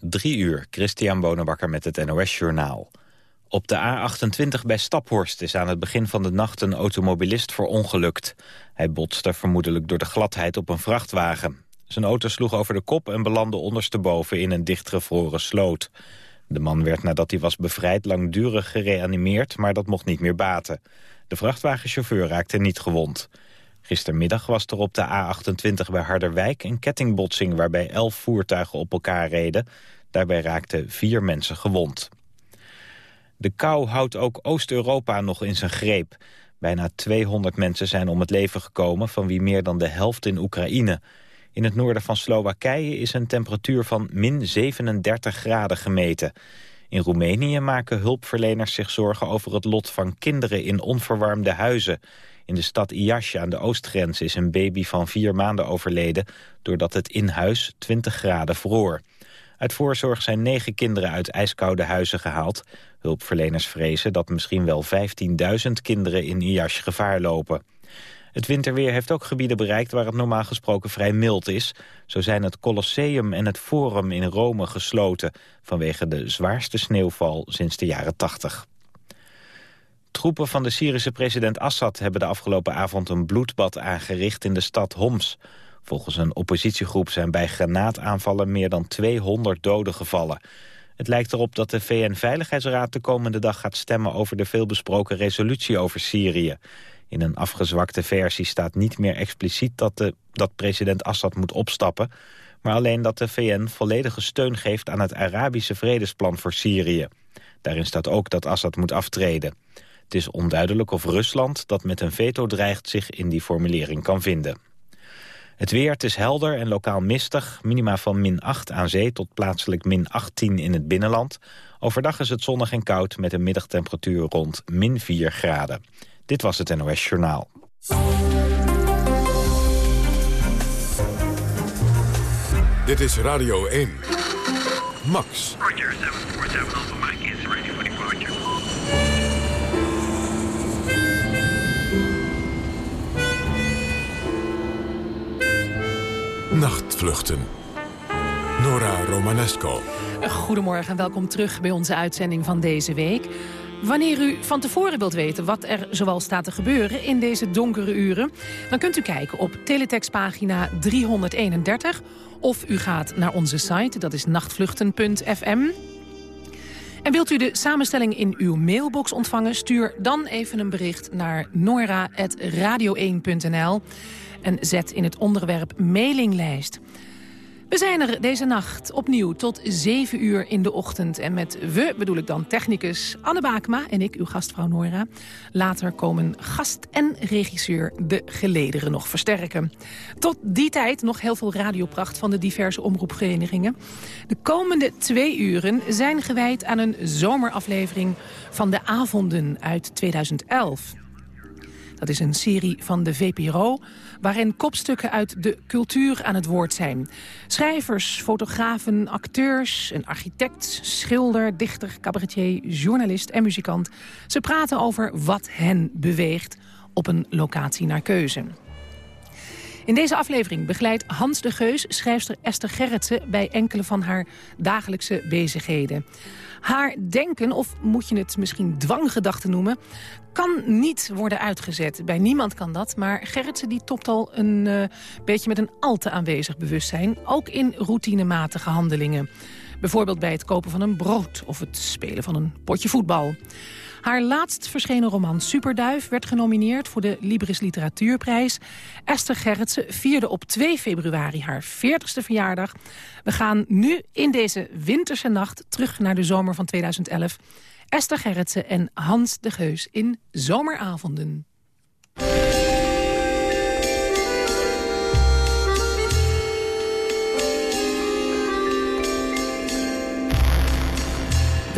Drie uur, Christian Bonenbakker met het NOS Journaal. Op de A28 bij Staphorst is aan het begin van de nacht een automobilist verongelukt. Hij botste vermoedelijk door de gladheid op een vrachtwagen. Zijn auto sloeg over de kop en belandde ondersteboven in een dichtgevroren sloot. De man werd nadat hij was bevrijd langdurig gereanimeerd, maar dat mocht niet meer baten. De vrachtwagenchauffeur raakte niet gewond. Gistermiddag was er op de A28 bij Harderwijk een kettingbotsing... waarbij elf voertuigen op elkaar reden. Daarbij raakten vier mensen gewond. De kou houdt ook Oost-Europa nog in zijn greep. Bijna 200 mensen zijn om het leven gekomen... van wie meer dan de helft in Oekraïne. In het noorden van Slowakije is een temperatuur van min 37 graden gemeten. In Roemenië maken hulpverleners zich zorgen over het lot van kinderen in onverwarmde huizen. In de stad Iași aan de oostgrens is een baby van vier maanden overleden... doordat het in huis 20 graden vroor. Uit voorzorg zijn negen kinderen uit ijskoude huizen gehaald. Hulpverleners vrezen dat misschien wel 15.000 kinderen in Iași gevaar lopen. Het winterweer heeft ook gebieden bereikt waar het normaal gesproken vrij mild is. Zo zijn het Colosseum en het Forum in Rome gesloten... vanwege de zwaarste sneeuwval sinds de jaren 80. Troepen van de Syrische president Assad hebben de afgelopen avond een bloedbad aangericht in de stad Homs. Volgens een oppositiegroep zijn bij granaataanvallen meer dan 200 doden gevallen. Het lijkt erop dat de VN-veiligheidsraad de komende dag gaat stemmen over de veelbesproken resolutie over Syrië. In een afgezwakte versie staat niet meer expliciet dat, de, dat president Assad moet opstappen, maar alleen dat de VN volledige steun geeft aan het Arabische vredesplan voor Syrië. Daarin staat ook dat Assad moet aftreden. Het is onduidelijk of Rusland, dat met een veto dreigt, zich in die formulering kan vinden. Het weer, het is helder en lokaal mistig. Minima van min 8 aan zee tot plaatselijk min 18 in het binnenland. Overdag is het zonnig en koud met een middagtemperatuur rond min 4 graden. Dit was het NOS Journaal. Dit is Radio 1. Max. Roger, 747 Nachtvluchten. Nora Romanesco. Goedemorgen en welkom terug bij onze uitzending van deze week. Wanneer u van tevoren wilt weten wat er zoal staat te gebeuren in deze donkere uren... dan kunt u kijken op teletextpagina 331 of u gaat naar onze site, dat is nachtvluchten.fm. En wilt u de samenstelling in uw mailbox ontvangen... stuur dan even een bericht naar nora.radio1.nl en zet in het onderwerp mailinglijst. We zijn er deze nacht opnieuw tot 7 uur in de ochtend. En met we bedoel ik dan technicus Anne Bakema en ik, uw gastvrouw Nora. Later komen gast en regisseur de gelederen nog versterken. Tot die tijd nog heel veel radiopracht van de diverse omroepverenigingen. De komende twee uren zijn gewijd aan een zomeraflevering van de avonden uit 2011. Dat is een serie van de VPRO waarin kopstukken uit de cultuur aan het woord zijn. Schrijvers, fotografen, acteurs, een architect, schilder, dichter, cabaretier, journalist en muzikant. Ze praten over wat hen beweegt op een locatie naar keuze. In deze aflevering begeleidt Hans de Geus schrijfster Esther Gerritsen... bij enkele van haar dagelijkse bezigheden. Haar denken, of moet je het misschien dwanggedachten noemen... kan niet worden uitgezet. Bij niemand kan dat, maar Gerritsen die topt al een uh, beetje met een al te aanwezig bewustzijn... ook in routinematige handelingen. Bijvoorbeeld bij het kopen van een brood of het spelen van een potje voetbal. Haar laatst verschenen roman Superduif werd genomineerd voor de Libris Literatuurprijs. Esther Gerritsen vierde op 2 februari haar 40ste verjaardag. We gaan nu in deze winterse nacht terug naar de zomer van 2011. Esther Gerritsen en Hans de Geus in Zomeravonden.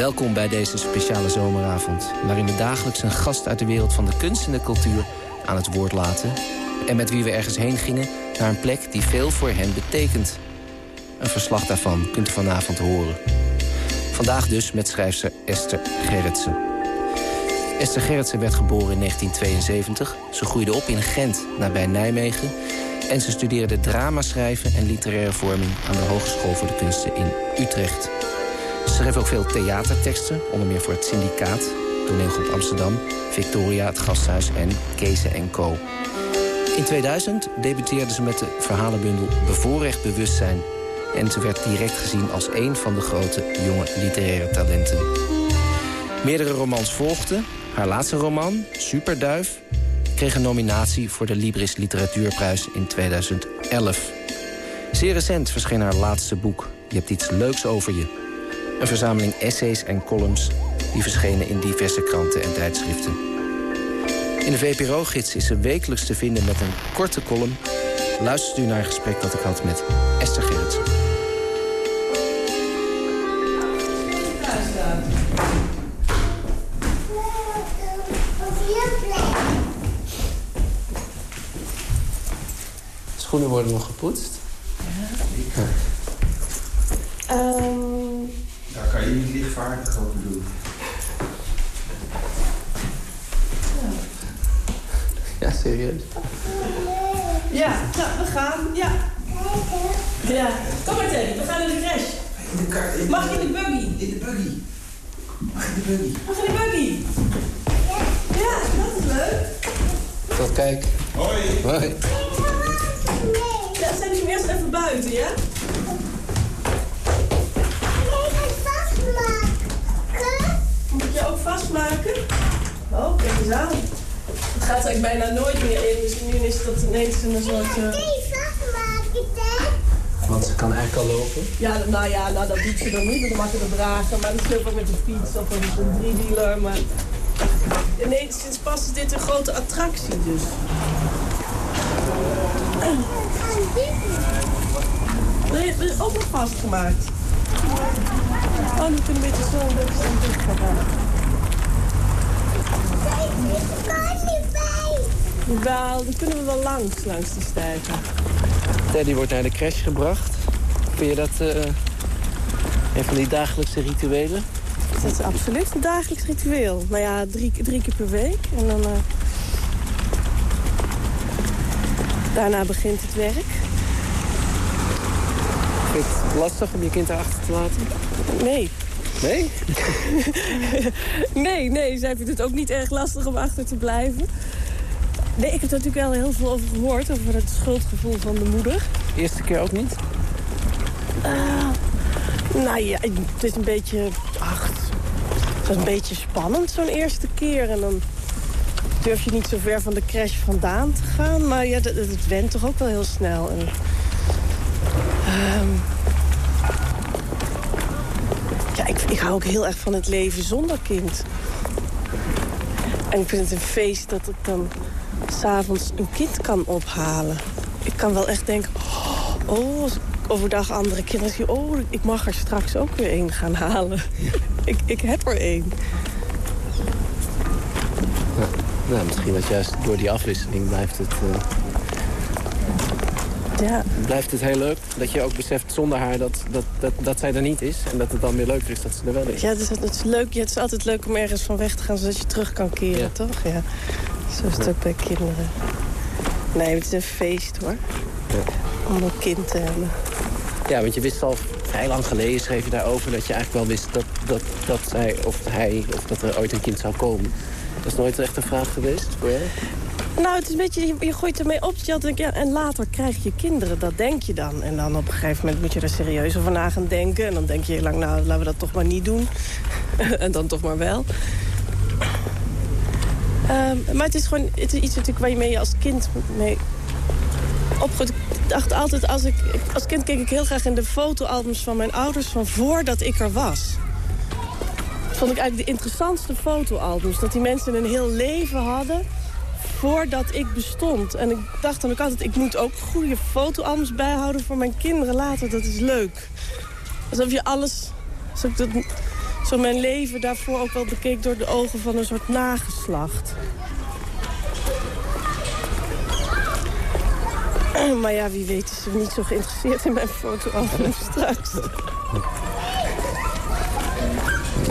Welkom bij deze speciale zomeravond... waarin we dagelijks een gast uit de wereld van de kunst en de cultuur aan het woord laten... en met wie we ergens heen gingen naar een plek die veel voor hen betekent. Een verslag daarvan kunt u vanavond horen. Vandaag dus met schrijfster Esther Gerritsen. Esther Gerritsen werd geboren in 1972. Ze groeide op in Gent, nabij Nijmegen... En ze studeerde dramaschrijven en literaire vorming... aan de Hogeschool voor de Kunsten in Utrecht. Schreef ook veel theaterteksten, onder meer voor het Syndicaat... toneelgroep Amsterdam, Victoria, het Gasthuis en Kees en Co. In 2000 debuteerde ze met de verhalenbundel Bevoorrecht Bewustzijn... en ze werd direct gezien als een van de grote jonge literaire talenten. Meerdere romans volgden. Haar laatste roman, Superduif, kreeg een nominatie voor de Libris Literatuurprijs in 2011. Zeer recent verscheen haar laatste boek, Je hebt iets leuks over je. Een verzameling essays en columns die verschenen in diverse kranten en tijdschriften. In de VPRO-gids is ze wekelijks te vinden met een korte column. Luistert u naar een gesprek dat ik had met Esther Gerritsen. Schoenen worden nog gepoetst. Ja. Um... Daar kan doen. Ja, serieus? Ja, nou, we gaan. Ja. Ja. Kom maar, Teddy. We gaan in de crash. In de kar, in Mag je in de buggy? In de buggy. Mag in de buggy. Mag in de buggy? Ja, dat is leuk. Tot kijk. Hoi. Hoi. Ja, je hem eerst even buiten, ja? Moet ook vastmaken? Oh, kijk eens aan. Het gaat eigenlijk bijna nooit meer in, dus nu is dat ineens een soort... Uh... Want ze kan eigenlijk al lopen. Ja, nou ja, nou, dat doet ze dan niet, mag je dat dragen. Maar dat is heel vaak met een fiets of een, een driewieler. Maar ineens sinds pas is dit een grote attractie dus. Nee, het is ook nog vastgemaakt. Oh, nu een beetje zo dat ik dicht gaat gaan. Wel, dan kunnen we wel langs, langs die stijgen. Teddy wordt naar de crash gebracht. Vind je dat uh, een van die dagelijkse rituelen? Dat is absoluut een dagelijks ritueel. Nou ja, drie, drie keer per week. En dan... Uh, daarna begint het werk. Vind je het lastig om je kind erachter te laten? Nee. Nee? nee, nee. Zij vindt het ook niet erg lastig om achter te blijven. Nee, ik heb er natuurlijk wel heel veel over gehoord. Over het schuldgevoel van de moeder. De eerste keer ook niet? Uh, nou ja, het is een beetje... Ach, het was een beetje spannend zo'n eerste keer. En dan durf je niet zo ver van de crash vandaan te gaan. Maar ja, het, went toch ook wel heel snel. En, um, ik, hou ook heel erg van het leven zonder kind. En ik vind het een feest dat ik dan s'avonds een kind kan ophalen. Ik kan wel echt denken... Oh, als ik overdag andere kinderen zie... Oh, ik mag er straks ook weer één gaan halen. ik, ik heb er één. Ja, nou, misschien dat juist door die afwisseling blijft het... Uh... Ja. Blijft het heel leuk dat je ook beseft zonder haar dat, dat, dat, dat zij er niet is. En dat het dan weer leuker is dat ze er wel is. Ja, het is, het is leuk. Ja, het is altijd leuk om ergens van weg te gaan zodat je terug kan keren, Ja. toch? Ja. Zo is het ook bij kinderen. Nee, het is een feest hoor. Om een kind te hebben. Ja, want je wist al vrij lang geleden, schreef je daarover... dat je eigenlijk wel wist dat, dat, dat zij of hij of dat er ooit een kind zou komen. Dat is nooit echt een vraag geweest voor jou? Nou, het is een beetje, je, gooit ermee op. En later krijg je kinderen, dat denk je dan. En dan op een gegeven moment moet je er serieus over na gaan denken. En dan denk je lang, nou, laten we dat toch maar niet doen. en dan toch maar wel. Um, maar het is gewoon het is iets natuurlijk waar je als kind mee opgroeit. Ik dacht altijd, als, ik, als kind keek ik heel graag in de fotoalbums van mijn ouders... van voordat ik er was. Vond ik eigenlijk de interessantste fotoalbums. Dat die mensen een heel leven hadden voordat ik bestond. En ik dacht dan ook altijd, ik moet ook goede fotoalbums bijhouden voor mijn kinderen later. Dat is leuk. Alsof je alles... Zo mijn leven daarvoor ook wel bekeek door de ogen van een soort nageslacht. Maar ja, wie weet is ze niet zo geïnteresseerd in mijn fotoalbum straks.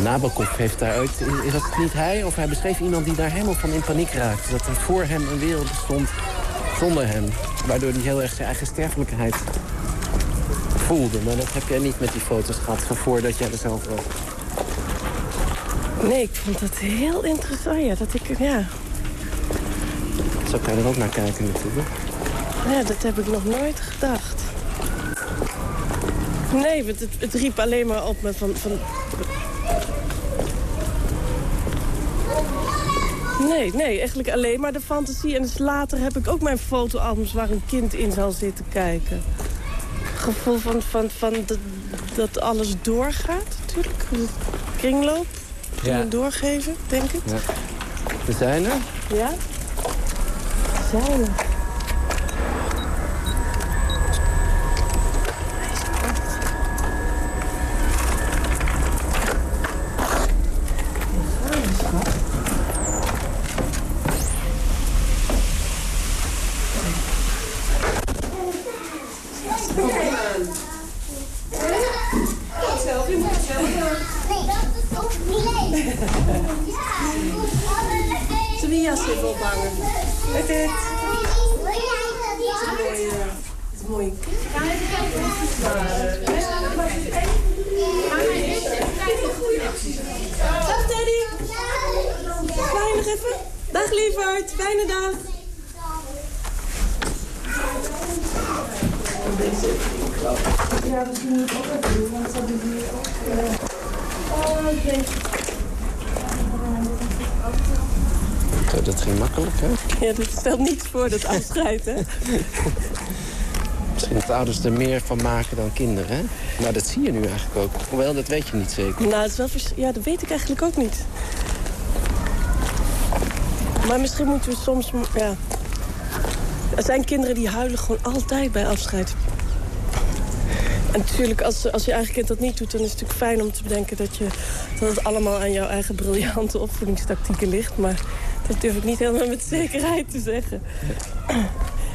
Nabokov heeft daar ooit... Is dat niet hij? Of hij beschreef iemand die daar helemaal van in paniek raakte. Dat er voor hem een wereld bestond zonder hem. waardoor hij heel erg zijn eigen sterfelijkheid voelde. Maar dat heb jij niet met die foto's gehad van voordat jij er zelf was. Nee, ik vond het heel interessant. Ja, dat ik, ja. Zo kan je er ook naar kijken natuurlijk. ja, dat heb ik nog nooit gedacht. Nee, want het, het riep alleen maar op me van, van... Nee, nee, eigenlijk alleen maar de fantasie. En dus later heb ik ook mijn fotoalbums waar een kind in zal zitten kijken. Gevoel van, van, van dat, dat alles doorgaat natuurlijk. Kringloop. Ja. Doorgeven, denk ik. Ja. We zijn er. Ja? Zijn er. Zullen we je jas even ophangen? Met dit. Mooie, het is mooi. Dag Teddy. Fijn nog even. Dag lieverd. Fijne dag. Ja, dat moet ik ook even doen, want dat is hier ook... Oké. Zo, dat ging makkelijk, hè? Ja, dat stelt niets voor, dat afscheid, hè? Misschien dat ouders er meer van maken dan kinderen, hè? Maar dat zie je nu eigenlijk ook. Hoewel, dat weet je niet zeker. Nou, het is wel ja, dat weet ik eigenlijk ook niet. Maar misschien moeten we soms... Ja. Er zijn kinderen die huilen gewoon altijd bij afscheid. En natuurlijk, als, als je eigen kind dat niet doet... dan is het natuurlijk fijn om te bedenken dat, je, dat het allemaal aan jouw eigen briljante opvoedingstactieken ligt. Maar dat durf ik niet helemaal met zekerheid te zeggen.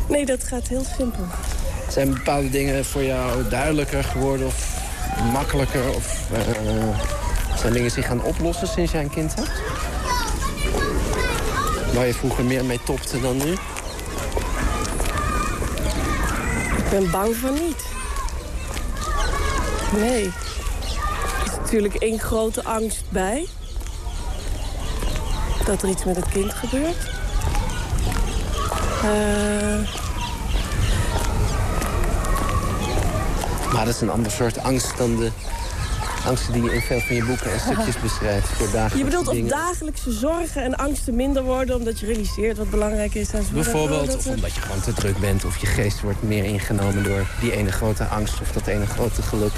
Nee, dat gaat heel simpel. Zijn bepaalde dingen voor jou duidelijker geworden of makkelijker? Of eh, zijn dingen zich gaan oplossen sinds jij een kind hebt? Waar je vroeger meer mee topte dan nu? Ik ben bang van niet. Nee. Er is natuurlijk één grote angst bij. Dat er iets met het kind gebeurt. Eh, Maar dat is een ander soort angst dan de angsten die je in veel van je boeken en stukjes beschrijft. Voor dagelijkse je bedoelt of dingen. dagelijkse zorgen en angsten minder worden... omdat je realiseert wat belangrijk is. En zo. Bijvoorbeeld, of omdat je gewoon te druk bent... of je geest wordt meer ingenomen door die ene grote angst... of dat ene grote geluk.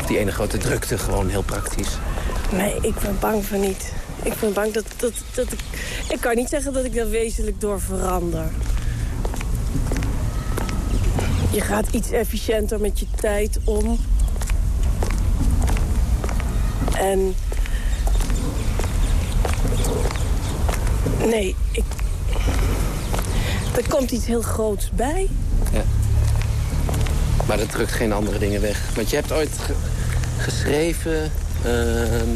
Of die ene grote drukte, gewoon heel praktisch. Nee, ik ben bang van niet. Ik ben bang dat, dat, dat ik... Ik kan niet zeggen dat ik daar wezenlijk door verander. Je gaat iets efficiënter met je tijd om. En... Nee, ik... Er komt iets heel groots bij. Ja. Maar dat drukt geen andere dingen weg. Want je hebt ooit ge- geschreven... ehm,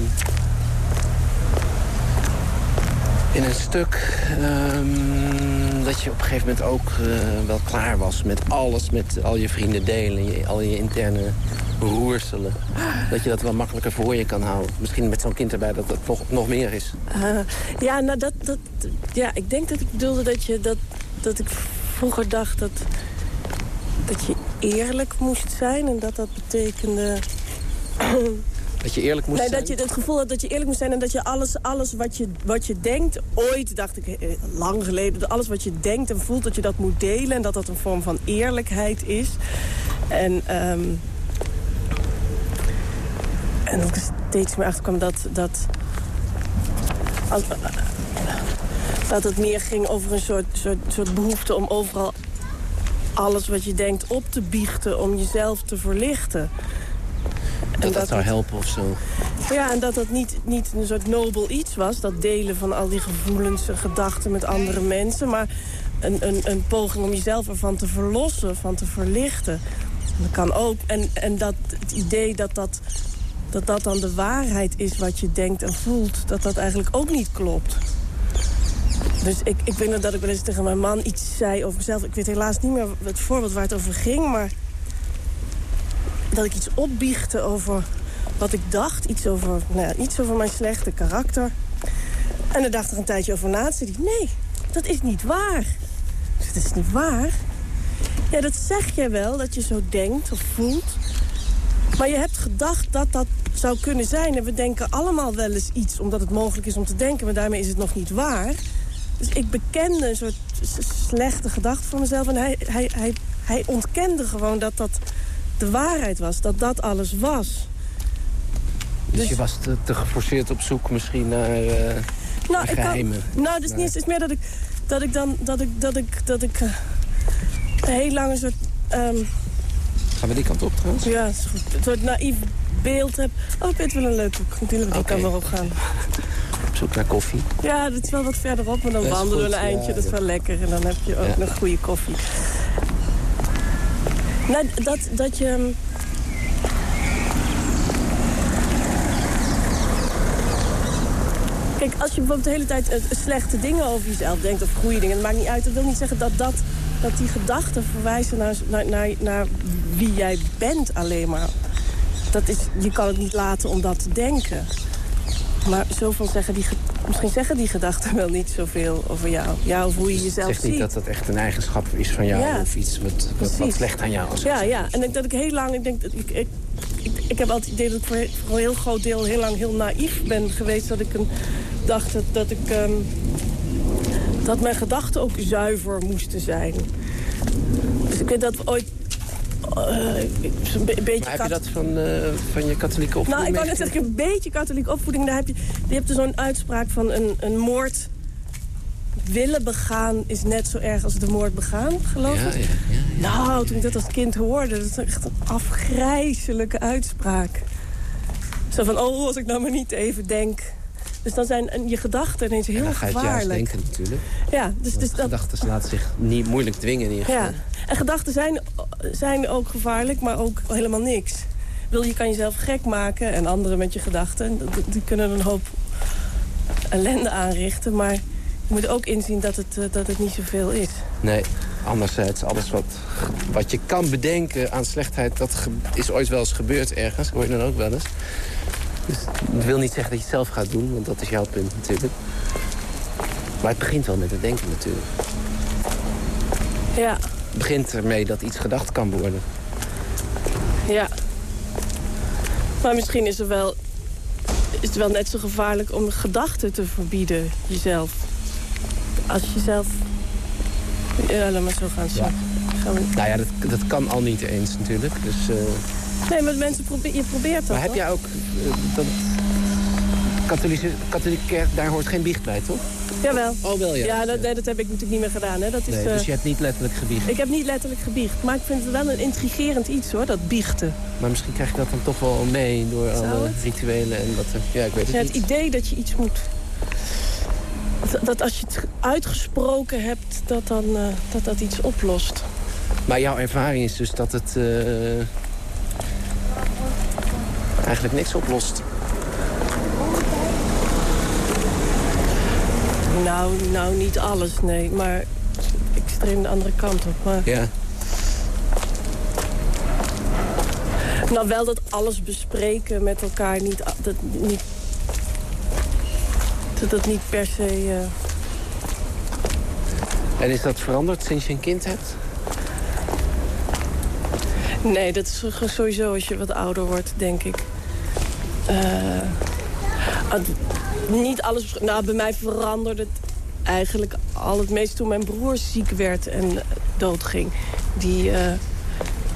in een stuk ehm, dat je op een gegeven moment ook eh, wel klaar was met alles, met al je vrienden delen, al je interne roerselen. Dat je dat wel makkelijker voor je kan houden. Misschien met zo'n kind erbij dat het nog, nog meer is. Uh, ja, nou dat, dat, ja, ik denk dat ik bedoelde dat, je, dat, dat ik vroeger dacht dat, dat je eerlijk moest zijn. En dat dat betekende... Dat je eerlijk moest nee, zijn. dat je het gevoel had dat je eerlijk moest zijn... en dat je alles, alles wat, je, wat je denkt... ooit dacht ik, eh, lang geleden... dat alles wat je denkt en voelt, dat je dat moet delen... en dat dat een vorm van eerlijkheid is. En... ehm en dat ik steeds meer achter kwam dat... dat als, dat het meer ging over een soort, soort, soort behoefte om overal alles wat je denkt op te biechten... om jezelf te verlichten. dat dat zou helpen of zo. ja, en dat dat niet, niet een soort nobel iets was. Dat delen van al die gevoelens en gedachten met andere mensen. Maar een, een, een poging om jezelf ervan te verlossen, van te verlichten. Dat kan ook. En, en dat het idee dat dat, dat dat dan de waarheid is wat je denkt en voelt... dat dat eigenlijk ook niet klopt. Dus ik, ik weet nog dat ik wel eens tegen mijn man iets zei over mezelf. Ik weet helaas niet meer het voorbeeld waar het over ging, maar... dat ik iets opbiechte over wat ik dacht. Iets over, nou ja, iets over mijn slechte karakter. En daar dacht ik een tijdje over na. Zei hij, nee, dat is niet waar. Dat is niet waar. Ja, dat zeg je wel, dat je zo denkt of voelt. Maar je hebt gedacht dat dat zou kunnen zijn. En we denken allemaal wel eens iets, omdat het mogelijk is om te denken. Maar daarmee is het nog niet waar. Dus ik bekende een soort slechte gedachte van mezelf. En hij, hij, hij, hij ontkende gewoon dat dat de waarheid was. Dat dat alles was. Dus, Dus- je was te, te geforceerd op zoek misschien naar, eh, Nou, ik kan, geheimen. nou, dus niet, het is meer dat ik, dat ik dan, dat ik, dat ik, dat ik een heel lang een soort, ehm, Gaan we die kant op trouwens? ja, is goed, een soort naïef beeld heb. Oh, ik weet wel een leuke natuurlijk, die Oké. kan maar opgaan. Op zoek naar koffie. Ja, dat is wel wat verderop, maar dan wandelen we een eindje. ja, dat is wel lekker. En dan heb je ook Ja. nog goede koffie. Nou, dat, dat je... ehm, Kijk, als je bijvoorbeeld de hele tijd eh, slechte dingen over jezelf denkt... of goede dingen, dat maakt niet uit. Dat wil niet zeggen dat, dat, dat die gedachten verwijzen naar, naar, naar, naar wie jij bent alleen maar. Dat is, je kan het niet laten om dat te denken. Maar zoveel zeggen die, misschien zeggen die gedachten wel niet zoveel over jou. Ja, of hoe je jezelf Zeg niet ziet. dat dat echt een eigenschap is van jou Ja. of iets wat, wat, slecht aan jou is. Ja, ja. En ik, dat ik heel lang, ik denk dat ik, ik, ik, ik heb altijd het idee dat ik voor, voor een heel groot deel heel lang heel naïef ben geweest. Dat ik een, dacht dat, dat ik, ehm, dat mijn gedachten ook zuiver moesten zijn. Dus ik weet dat we ooit, eh, een beetje Maar heb je dat van, eh, van je katholieke opvoeding? nou, ik wou net zeggen, een beetje katholieke opvoeding. Daar heb je, je hebt er zo'n uitspraak van een, een moord willen begaan is net zo erg als de moord begaan, geloof Ja, ik. ja, ja. Nou, toen ik dat als kind hoorde, dat is echt een afgrijzelijke uitspraak. Zo van, oh, als ik nou maar niet even denk. Dus dan zijn en je gedachten ineens En heel juist gevaarlijk. denken natuurlijk. Ja, dus, dus dat, gedachten laten zich niet moeilijk dwingen in ieder geval. ja. En gedachten zijn, zijn ook gevaarlijk, maar ook helemaal niks. Je kan jezelf gek maken en anderen met je gedachten. En Die kunnen een hoop ellende aanrichten, maar je moet ook inzien dat het, eh, dat het niet zoveel is. Nee, anderzijds, alles wat, wat je kan bedenken aan slechtheid... dat is ooit wel eens gebeurd ergens, hoor je dan ook wel eens. Dus dat wil niet zeggen dat je het zelf gaat doen, want dat is jouw punt natuurlijk. Maar het begint wel met het denken natuurlijk. Ja, Het begint ermee dat iets gedacht kan worden. ja. Maar misschien is, er wel, is het wel net zo gevaarlijk om gedachten te verbieden, jezelf. Als je zelf... Ja, laat maar zo gaan. Zo. Gaan we- Nou ja, dat, dat kan al niet eens natuurlijk. Dus, eh, Nee, maar mensen probeer, je probeert dat, maar heb jij ook... eh, dat katholieke, katholieke kerk, daar hoort geen biecht bij, toch? Jawel. Oh, wel ja. Ja, dat, nee, dat heb ik natuurlijk niet meer gedaan. Hè. Dat is, Nee, eh, dus je hebt niet letterlijk gebiecht. Ik heb niet letterlijk gebiecht. Maar ik vind het wel een intrigerend iets, hoor, dat biechten. Maar misschien krijg je dat dan toch wel mee door Zou alle het? rituelen en wat er... Ja, ik weet het Ja, het niet. idee dat je iets moet... Dat, dat als je het uitgesproken hebt, dat, dan, eh, dat dat iets oplost. Maar jouw ervaring is dus dat het... eh, eigenlijk niks oplost. Nou, nou, niet alles, nee. Maar extreem de andere kant op. Maar, Ja. nou, wel dat alles bespreken met elkaar niet... Dat niet dat dat niet per se... eh, En is dat veranderd sinds je een kind hebt? Nee, dat is sowieso als je wat ouder wordt, denk ik. Eh, het- niet alles... Nou, bij mij veranderde het eigenlijk al het meest toen mijn broer ziek werd en doodging. Die, eh,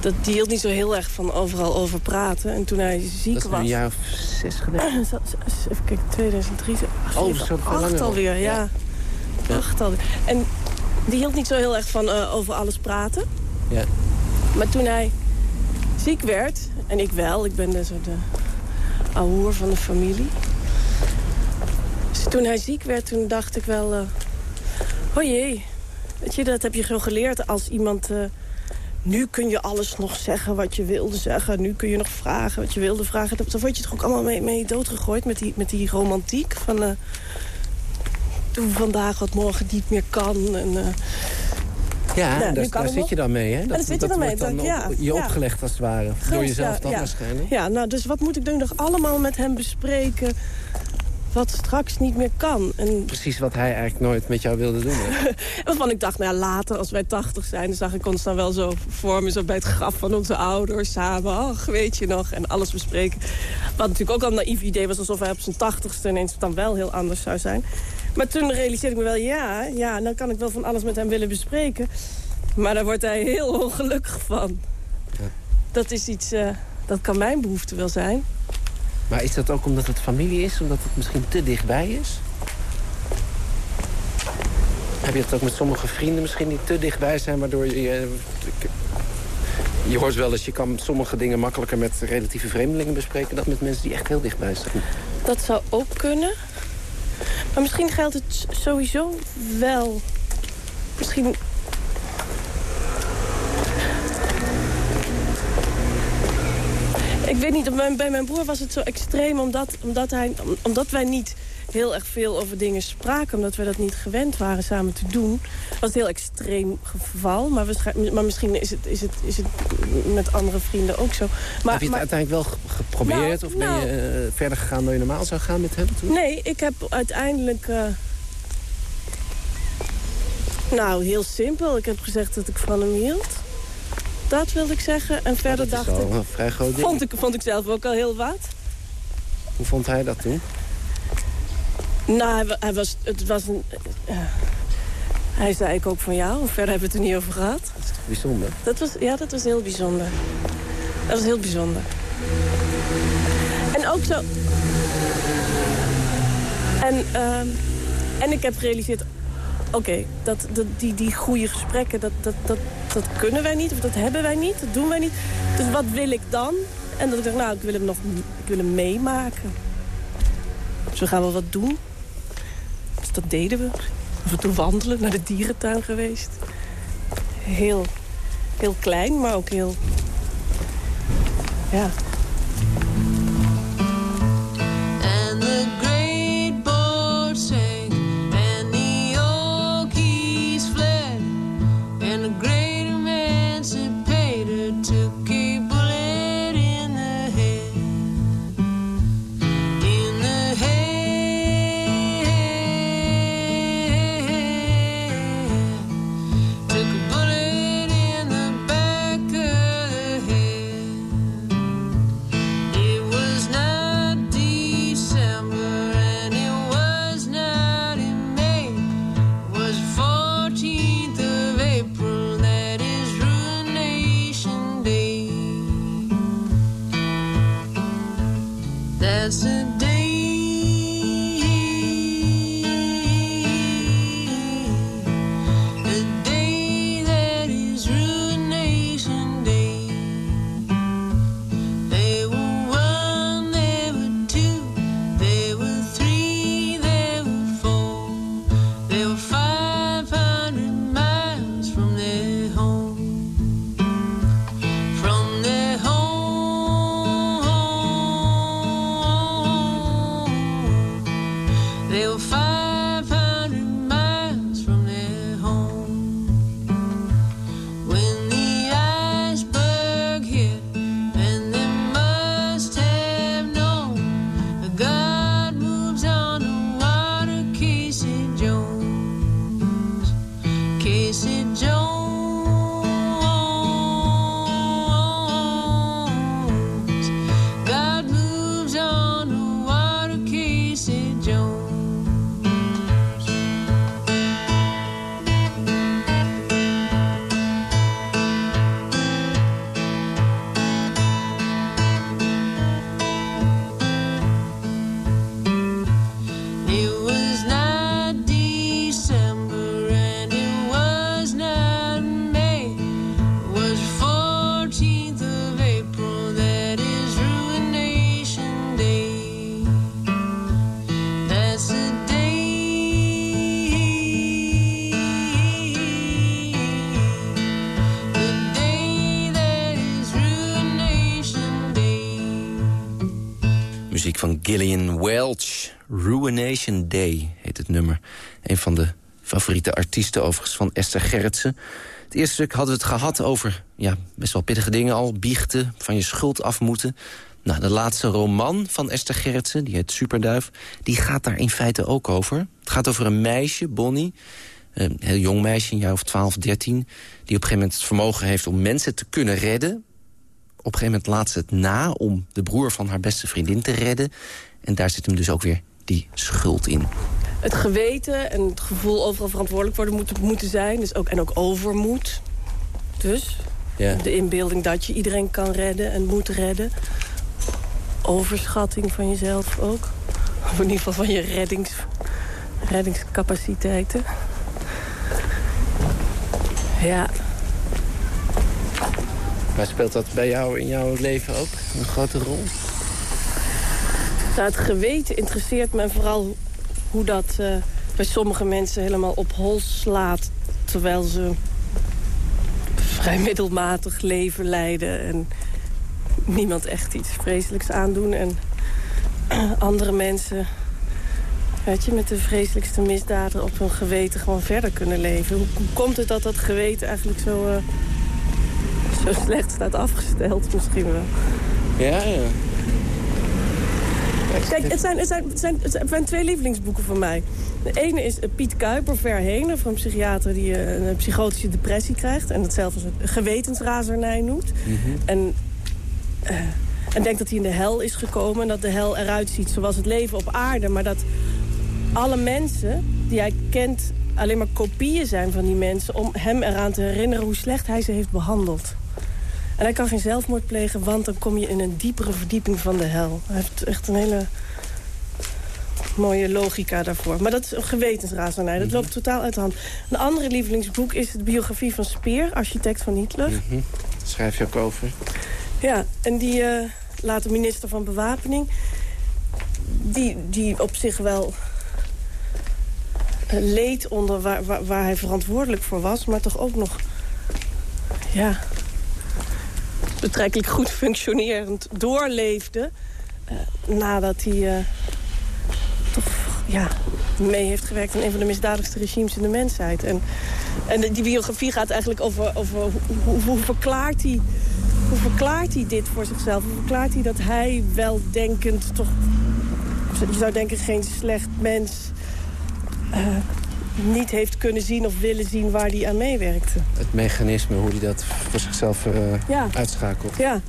dat, die hield niet zo heel erg van overal over praten. En toen hij ziek Dat is was... een jaar of zes geleden. Even kijken, 2003. Ach, Oh, zeven, zo acht alweer, ja. Ja. Ja. Acht alweer. En die hield niet zo heel erg van eh, over alles praten. Ja. Maar toen hij ziek werd, en ik wel, ik ben dus de ouwe van de familie. Dus toen hij ziek werd, toen dacht ik wel... eh oh jee, weet je, dat heb je zo geleerd als iemand... eh, nu kun je alles nog zeggen wat je wilde zeggen. Nu kun je nog vragen wat je wilde vragen. Dat- word je toch ook allemaal mee, mee doodgegooid met die, met die romantiek van... eh, doe vandaag wat morgen niet meer kan. En, ja, daar, zit je dan mee, hè? Dat, daar zit je dat dan mee, dan dat- ja, op- je opgelegd als het ware. Door jezelf dan ja. waarschijnlijk. Ja, nou, dus wat moet ik nu nog allemaal met hem bespreken... wat straks niet meer kan? En Precies wat hij eigenlijk nooit met jou wilde doen. hè? waarvan ik dacht, nou ja, later als wij tachtig zijn... dan zag ik ons dan wel zo voor me, zo bij het graf van onze ouders samen. Ach, weet je nog, en alles bespreken. Wat natuurlijk ook al een naïef idee was... alsof hij op zijn tachtigste ineens dan wel heel anders zou zijn. Maar toen realiseerde ik me wel, ja, ja, dan kan ik wel van alles met hem willen bespreken. Maar daar wordt hij heel ongelukkig van. Dat is iets, eh, dat kan mijn behoefte wel zijn. Maar is dat ook omdat het familie is? Omdat het misschien te dichtbij is? Heb je het ook met sommige vrienden misschien die te dichtbij zijn... waardoor je... Je, je hoort wel eens, je kan sommige dingen makkelijker met relatieve vreemdelingen bespreken... dan met mensen die echt heel dichtbij zijn. Dat zou ook kunnen. Maar misschien geldt het sowieso wel. Misschien... Ik weet niet, bij mijn- broer was het zo extreem... omdat, omdat, hij, om- omdat wij niet heel erg veel over dingen spraken... omdat wij dat niet gewend waren samen te doen. was het een heel extreem geval. Maar, maar misschien is het, is, het, is het met andere vrienden ook zo. Maar, Heb je het maar- uiteindelijk wel ge- geprobeerd? Nou, of ben nou. je eh, verder gegaan dan je normaal zou gaan met hem toen? Nee, ik heb uiteindelijk... eh, nou, heel simpel. Ik heb gezegd dat ik van hem hield. Dat wilde ik zeggen. En verder dat is dacht ik... een vrij groot ding. Vond ik, vond ik zelf ook al heel wat. Hoe vond hij dat toen? Nou, hij, wa- hij was, het was een... eh, hij zei ik ook van jou. En verder hebben we het er niet over gehad. Dat is toch bijzonder. Dat was, ja, dat was heel bijzonder. Dat was heel bijzonder. En ook zo... En, ehm, en ik heb gerealiseerd... Oké, dat, dat, die, die goede gesprekken, dat, dat, dat, dat kunnen wij niet. Of dat hebben wij niet, dat doen wij niet. Dus wat wil ik dan? En dat ik dacht, nou, ik wil hem nog ik wil hem meemaken. Dus we gaan wel wat doen. Dat deden we. Af en toe wandelen, naar de dierentuin geweest. Heel heel klein, maar ook heel... Ja. Ruination Day heet het nummer. Een van de favoriete artiesten overigens van Esther Gerritsen. Het eerste stuk hadden we het gehad over ja, best wel pittige dingen al. Biechten, van je schuld af moeten. Nou, de laatste roman van Esther Gerritsen, die heet Superduif... die gaat daar in feite ook over. Het gaat over een meisje, Bonnie... Een heel jong meisje, een jaar of 12, 13... die op een gegeven moment het vermogen heeft om mensen te kunnen redden. Op een gegeven moment laat ze het na om de broer van haar beste vriendin te redden. En daar zit hem dus ook weer die schuld in. Het geweten en het gevoel overal verantwoordelijk worden moeten, moeten zijn. Dus ook, en ook overmoed. Dus Ja. de inbeelding dat je iedereen kan redden en moet redden. Overschatting van jezelf ook. Of in ieder geval van je reddings, reddingscapaciteiten. Ja, Maar speelt dat bij jou in jouw leven ook een grote rol? Het geweten interesseert me vooral hoe dat eh, bij sommige mensen helemaal op hol slaat. Terwijl ze vrij middelmatig leven leiden en niemand echt iets vreselijks aandoen. En andere mensen, weet je, met de vreselijkste misdaden op hun geweten gewoon verder kunnen leven. Hoe, hoe komt het dat dat geweten eigenlijk zo, eh, zo slecht staat afgesteld misschien wel? Ja, ja. Kijk, het zijn, het, zijn, het, zijn, het zijn twee lievelingsboeken van mij. De ene is eh, Piet Kuiper, Ver Henen, van een psychiater die eh, een psychotische depressie krijgt. En dat zelf als een gewetensrazernij noemt. En, eh, en denkt dat hij in de hel is gekomen en dat de hel eruit ziet zoals het leven op aarde. Maar dat alle mensen die hij kent alleen maar kopieën zijn van die mensen... om hem eraan te herinneren hoe slecht hij ze heeft behandeld. En hij kan geen zelfmoord plegen, want dan kom je in een diepere verdieping van de hel. Hij heeft echt een hele mooie logica daarvoor. Maar dat is een gewetensrazernij, dat loopt totaal uit de hand. Een andere lievelingsboek is de biografie van Speer, architect van Hitler. Daar schrijf je ook over. Ja, en die eh later minister van Bewapening... die, die op zich wel eh, leed onder waar, waar, waar hij verantwoordelijk voor was... maar toch ook nog, ja, betrekkelijk goed functionerend doorleefde... eh, nadat hij eh, ja, mee heeft gewerkt... aan een van de misdadigste regimes in de mensheid. En, en die biografie gaat eigenlijk over, over hoe, hoe, hoe verklaart hij... Hoe verklaart hij dit voor zichzelf? Hoe verklaart hij dat hij weldenkend toch... Je zou denken geen slecht mens... eh, niet heeft kunnen zien of willen zien waar hij aan meewerkte. Het mechanisme, hoe hij dat voor zichzelf eh, Ja. uitschakelt. Ja. En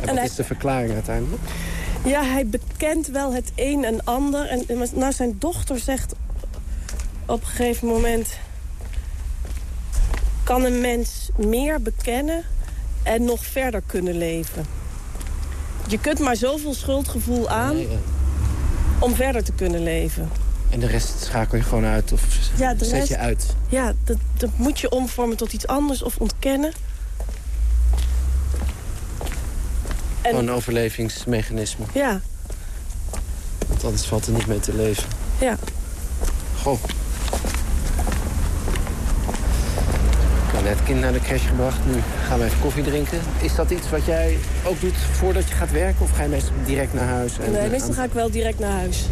wat En hij- is de verklaring uiteindelijk? Ja, hij bekent wel het een en ander. En nou, zijn dochter zegt op een gegeven moment... kan een mens meer bekennen en nog verder kunnen leven. Je kunt maar zoveel schuldgevoel aan Nee, ja. om verder te kunnen leven. En de rest schakel je gewoon uit of Ja, de zet rest- je uit. Ja, dat, dat moet je omvormen tot iets anders of ontkennen. En- Gewoon een overlevingsmechanisme. Ja, Want anders valt er niet mee te leven. ja. Goh. Ik heb net kind naar de crash gebracht. Nu gaan we even koffie drinken. Is dat iets wat jij ook doet voordat je gaat werken? Of ga je meestal direct naar huis? En, Nee, meestal aan- ga ik wel direct naar huis.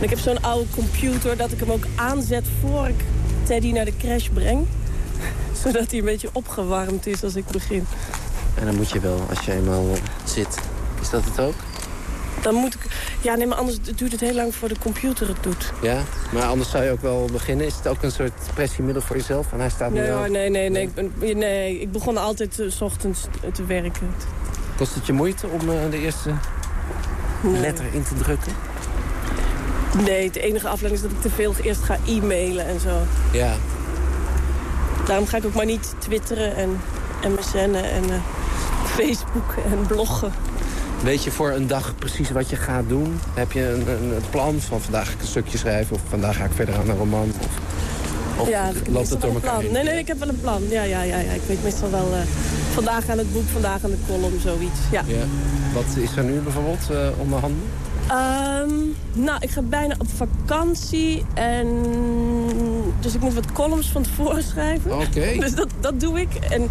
En ik heb zo'n oude computer dat ik hem ook aanzet voor ik Teddy naar de crash breng. Zodat hij een beetje opgewarmd is als ik begin. En dan moet je wel, als je eenmaal eh, zit. Is dat het ook? Dan moet ik... Ja, nee, maar anders duurt het heel lang voor de computer het doet. Ja? Maar anders zou je ook wel beginnen. Is het ook een soort pressiemiddel voor jezelf? En hij staat nu Nee al- hoor, nee, nee, nee. Ik, ben, nee, ik begon altijd eh, s ochtends te werken. Kost het je moeite om eh, de eerste Nee. letter in te drukken? Nee, het enige afleiding is dat ik te veel eerst ga e-mailen en zo. Ja. Daarom ga ik ook maar niet twitteren en MSN'en en eh, Facebooken en bloggen. Weet je voor een dag precies wat je gaat doen? Heb je een, een, een plan van vandaag ga ik een stukje schrijven... of vandaag ga ik verder aan een roman? Of, of ja, loopt het door elkaar plan. heen? Nee, nee, ik heb wel een plan. Ja, ja, ja, ja. Ik weet meestal wel... eh, vandaag aan het boek, vandaag aan de column, zoiets. Ja. Ja. Wat is er nu bijvoorbeeld uh, onder handen? Um, nou, ik ga bijna op vakantie. En... Dus ik moet wat columns van tevoren schrijven. Oké. Okay. Dus dat, dat doe ik. En,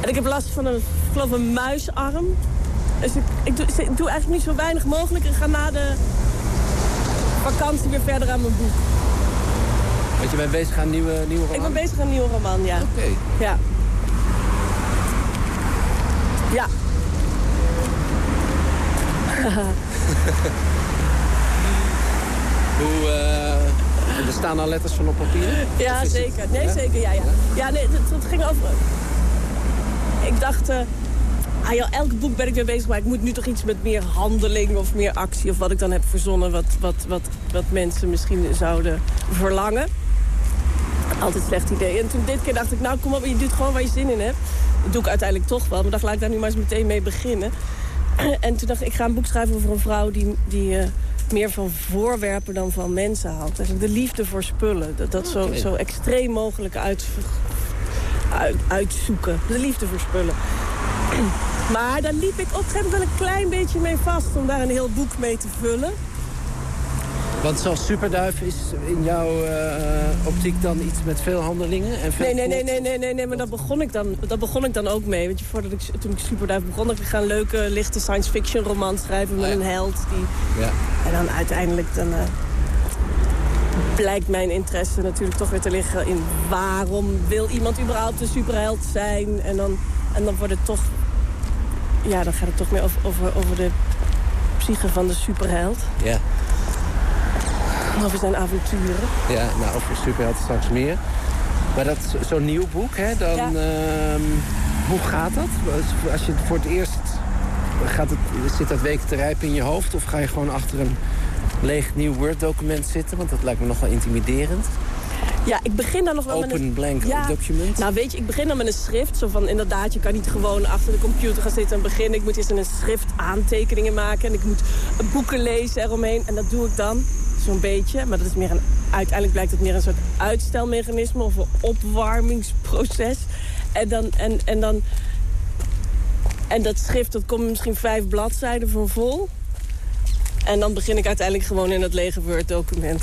en ik heb last van een, geloof een muisarm. Dus ik, ik, doe, ik doe eigenlijk niet zo weinig mogelijk en ga na de vakantie weer verder aan mijn boek. Want je bent bezig aan een nieuwe, nieuwe roman? Ik ben bezig aan een nieuwe roman, ja. Oké. Ja. Ja. Hoe, eh, er staan al letters van op papier? Ja, het- zeker. Nee, Ja? zeker. Ja, ja. ja nee, het, het ging over... Ik dacht... eh, ah, ja, elk boek ben ik weer bezig, maar ik moet nu toch iets met meer handeling of meer actie... of wat ik dan heb verzonnen, wat, wat, wat, wat mensen misschien zouden verlangen. Altijd een slecht idee. En toen dit keer dacht ik, nou kom op, je doet gewoon waar je zin in hebt. Dat doe ik uiteindelijk toch wel, maar dacht, laat ik daar nu maar eens meteen mee beginnen. En toen dacht ik, ik ga een boek schrijven over een vrouw die, die eh, meer van voorwerpen dan van mensen houdt. Eigenlijk de liefde voor spullen. Dat, dat zo, zo extreem mogelijk uit, uit, uitzoeken. De liefde voor spullen. Maar daar liep ik op een gegeven moment wel een klein beetje mee vast... om daar een heel boek mee te vullen. Want zoals Superduif is in jouw eh, optiek dan iets met veel handelingen en veel Nee, nee, nee, nee, nee, nee, nee, maar daar begon ik dan, daar begon ik dan ook mee. Want je, voordat ik, toen ik Superduif begon, ik, ik ga een leuke, lichte science fiction roman schrijven met een held. Die, Ja. En dan uiteindelijk dan, eh, blijkt mijn interesse natuurlijk toch weer te liggen in waarom wil iemand überhaupt een superheld zijn. En dan, en dan wordt het toch, ja, dan gaat het toch meer over, over, over de psyche van de superheld. Ja. Over zijn avonturen. ja, nou over Superheld straks meer. Maar dat zo'n nieuw boek, hè, dan... Ja. ehm, hoe gaat dat? Als- je voor het eerst... Gaat het, zit dat weken te rijpen in je hoofd? Of ga je gewoon achter een leeg nieuw Word-document zitten? Want dat lijkt me nogal intimiderend. Ja, ik begin dan nog wel met Open een... blank Ja, document. Nou weet je, ik begin dan met een schrift. Zo van, inderdaad, je kan niet gewoon achter de computer gaan zitten en beginnen. Ik moet eerst een schrift aantekeningen maken. En ik moet boeken lezen eromheen. En dat doe ik dan, zo'n beetje. Maar dat is meer een, uiteindelijk blijkt het meer een soort uitstelmechanisme... of een opwarmingsproces. En dan... En, en dan en dat schrift, dat komt misschien vijf bladzijden van vol. En dan begin ik uiteindelijk gewoon in dat lege Word-document.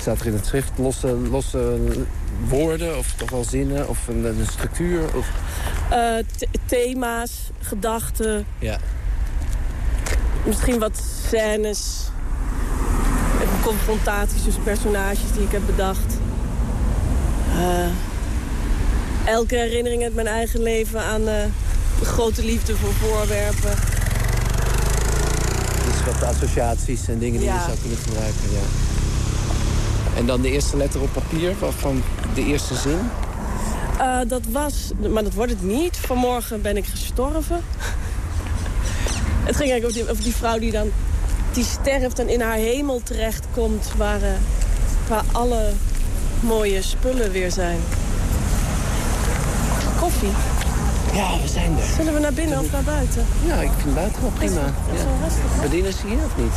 Staat er in het schrift? Losse, losse woorden of toch wel zinnen of een, een structuur? Of... Eh, th- thema's, gedachten, Ja. misschien wat scènes. Confrontaties tussen personages die ik heb bedacht. Eh, elke herinnering uit mijn eigen leven aan eh, de grote liefde voor voorwerpen. Dus wat associaties en dingen die Ja. je zou kunnen gebruiken. Ja. En dan de eerste letter op papier van de eerste zin. Eh, dat was, maar dat wordt het niet. Vanmorgen ben ik gestorven. Het ging eigenlijk over die, over die vrouw die dan die sterft en in haar hemel terechtkomt... Waar, eh, waar alle mooie spullen weer zijn. Koffie. Ja, we zijn er. Zullen we naar binnen of naar buiten? Ja, ik vind buiten wel prima. Dat is Ja. wel hier of niet?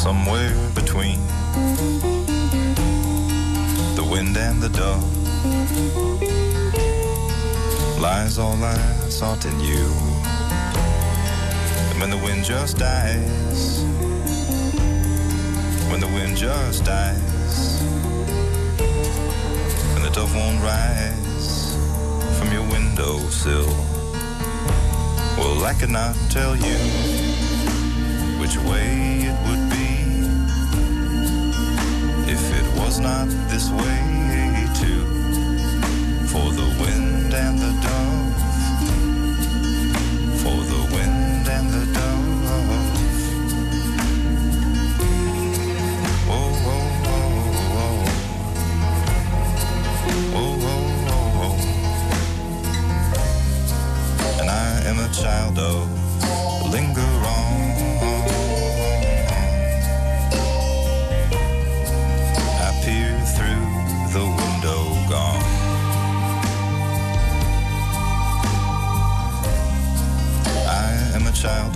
Somewhere between the wind and the dove lies all I sought in you. And when the wind just dies, when the wind just dies, and the dove won't rise from your windowsill, well, I cannot tell you which way it would was not this way too. For the wind and the dove, for the wind and the dove. Whoa, whoa, whoa, whoa. Whoa, whoa, whoa, whoa. And I am a child of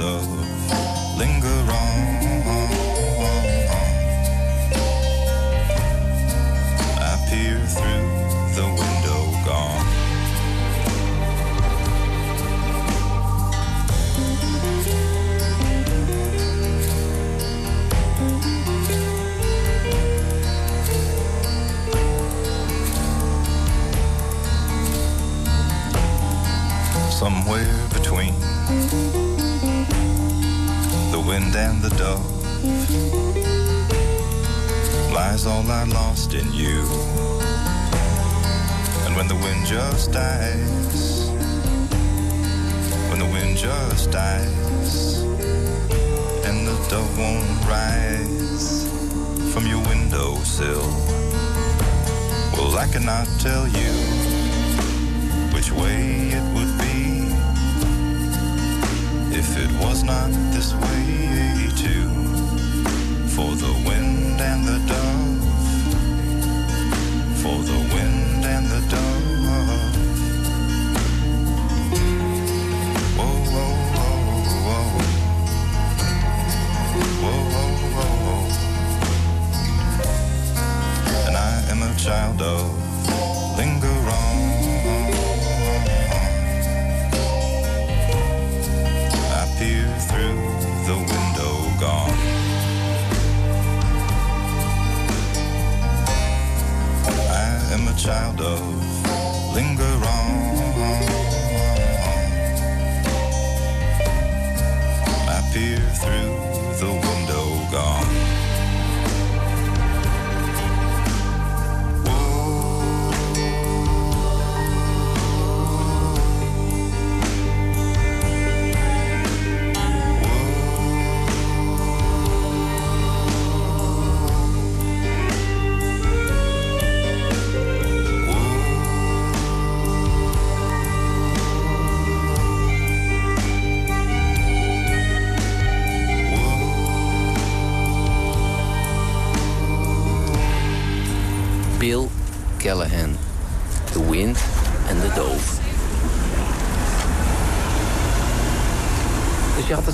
love wind and the dove lies all I lost in you. And when the wind just dies, when the wind just dies, and the dove won't rise from your windowsill, well, I cannot tell you which way it would be if it was not this way too. For the wind and the dove, for the wind and the dove. Whoa, whoa, whoa, whoa. Whoa, whoa, whoa. And I am a child of child of linger on. I peer through the window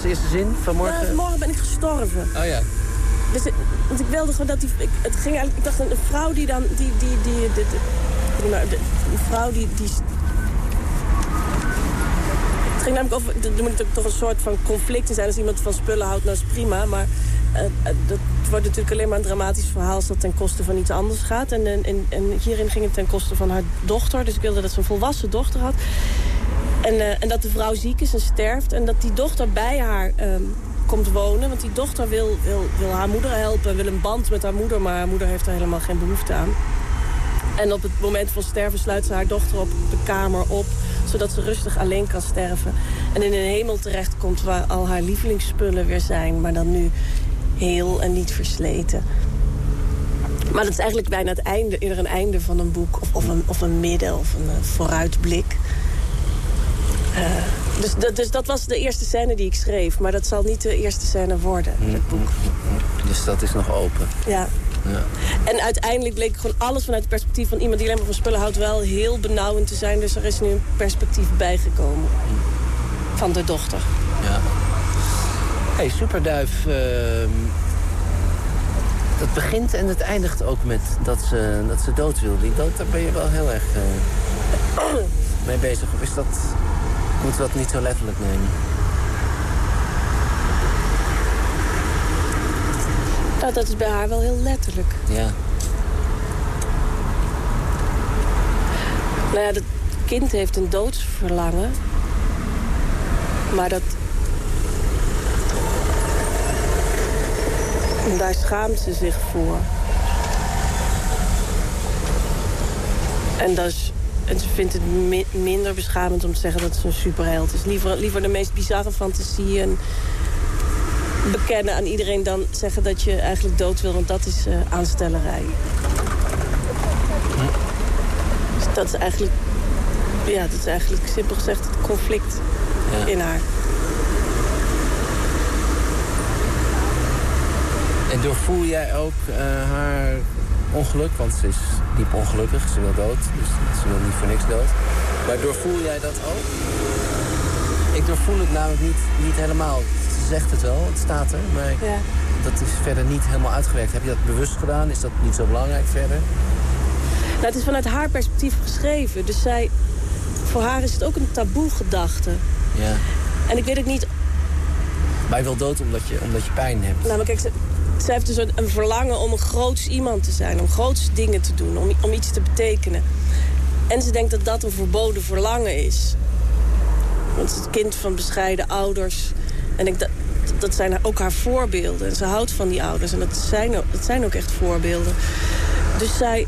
Als eerste zin vanmorgen... Ja, morgen ben ik gestorven. Oh ja. Dus, het- want ik wilde gewoon dat die... Ik, het ging eigenlijk, ik dacht, een, vrouw die dan... Die, die, die, de, de, de- nou, de- een vrouw die... die het ging namelijk over... Er moet toch een soort van conflict in zijn. Als iemand van spullen houdt, nou is prima. Maar eh, eh, dat wordt natuurlijk alleen maar een dramatisch verhaal... als dat ten koste van iets anders gaat. En, en, en hierin ging het ten koste van haar dochter. Dus ik wilde dat ze een volwassen dochter had. En, eh, en dat de vrouw ziek is en sterft. En dat die dochter bij haar ehm, komt wonen. Want die dochter wil, wil, wil haar moeder helpen. Wil een band met haar moeder. Maar haar moeder heeft er helemaal geen behoefte aan. En op het moment van sterven sluit ze haar dochter op de kamer op. Zodat ze rustig alleen kan sterven. En in een hemel terechtkomt waar al haar lievelingsspullen weer zijn. Maar dan nu heel en niet versleten. Maar dat is eigenlijk bijna het einde, eerder een einde van een boek. Of, een, of een midden of een eh, vooruitblik. Eh, dus, dat- dus dat was de eerste scène die ik schreef. Maar dat zal niet de eerste scène worden, het boek. Dus dat is nog open. Ja. Ja. En uiteindelijk bleek gewoon alles vanuit het perspectief van iemand die alleen maar van spullen houdt... wel heel benauwend te zijn. Dus er is nu een perspectief bijgekomen. Van de dochter. Ja. hey, Superduif. ehm, dat begint en het eindigt ook met dat ze, dat ze dood wil. Die dood, daar ben je wel heel erg eh, mee bezig. Of is dat... Moeten we dat niet zo letterlijk nemen? Nou, dat is bij haar wel heel letterlijk. Ja. Nou ja, dat kind heeft een doodsverlangen. Maar dat... En daar schaamt ze zich voor. En, dat is, en ze vindt het mi- minder beschamend om te zeggen dat ze een superheld is. Liever, liever de meest bizarre fantasieën bekennen aan iedereen... dan zeggen dat je eigenlijk dood wil, want dat is eh, aanstellerij. Dus dat is eigenlijk, ja, dat is eigenlijk simpel gezegd het conflict Ja. in haar. En doorvoel jij ook eh, haar ongeluk? Want ze is diep ongelukkig, ze wil dood. Dus ze wil niet voor niks dood. Maar doorvoel jij dat ook? Ik doorvoel het namelijk niet, niet helemaal. Ze zegt het wel, het staat er, maar Ja. dat is verder niet helemaal uitgewerkt. Heb je dat bewust gedaan? Is dat niet zo belangrijk verder? Nou, het is vanuit haar perspectief geschreven. Dus zij, voor haar is het ook een taboe gedachte. Ja. En ik weet ook niet... Maar je wil dood omdat je, omdat je pijn hebt. Nou, maar kijk, zij heeft dus een, verlangen om een groots iemand te zijn. Om groots dingen te doen. Om, om iets te betekenen. En ze denkt dat dat een verboden verlangen is. Want ze is het kind van bescheiden ouders. En ik, dat, dat zijn ook haar voorbeelden. En ze houdt van die ouders. En dat zijn, dat zijn ook echt voorbeelden. Dus zij...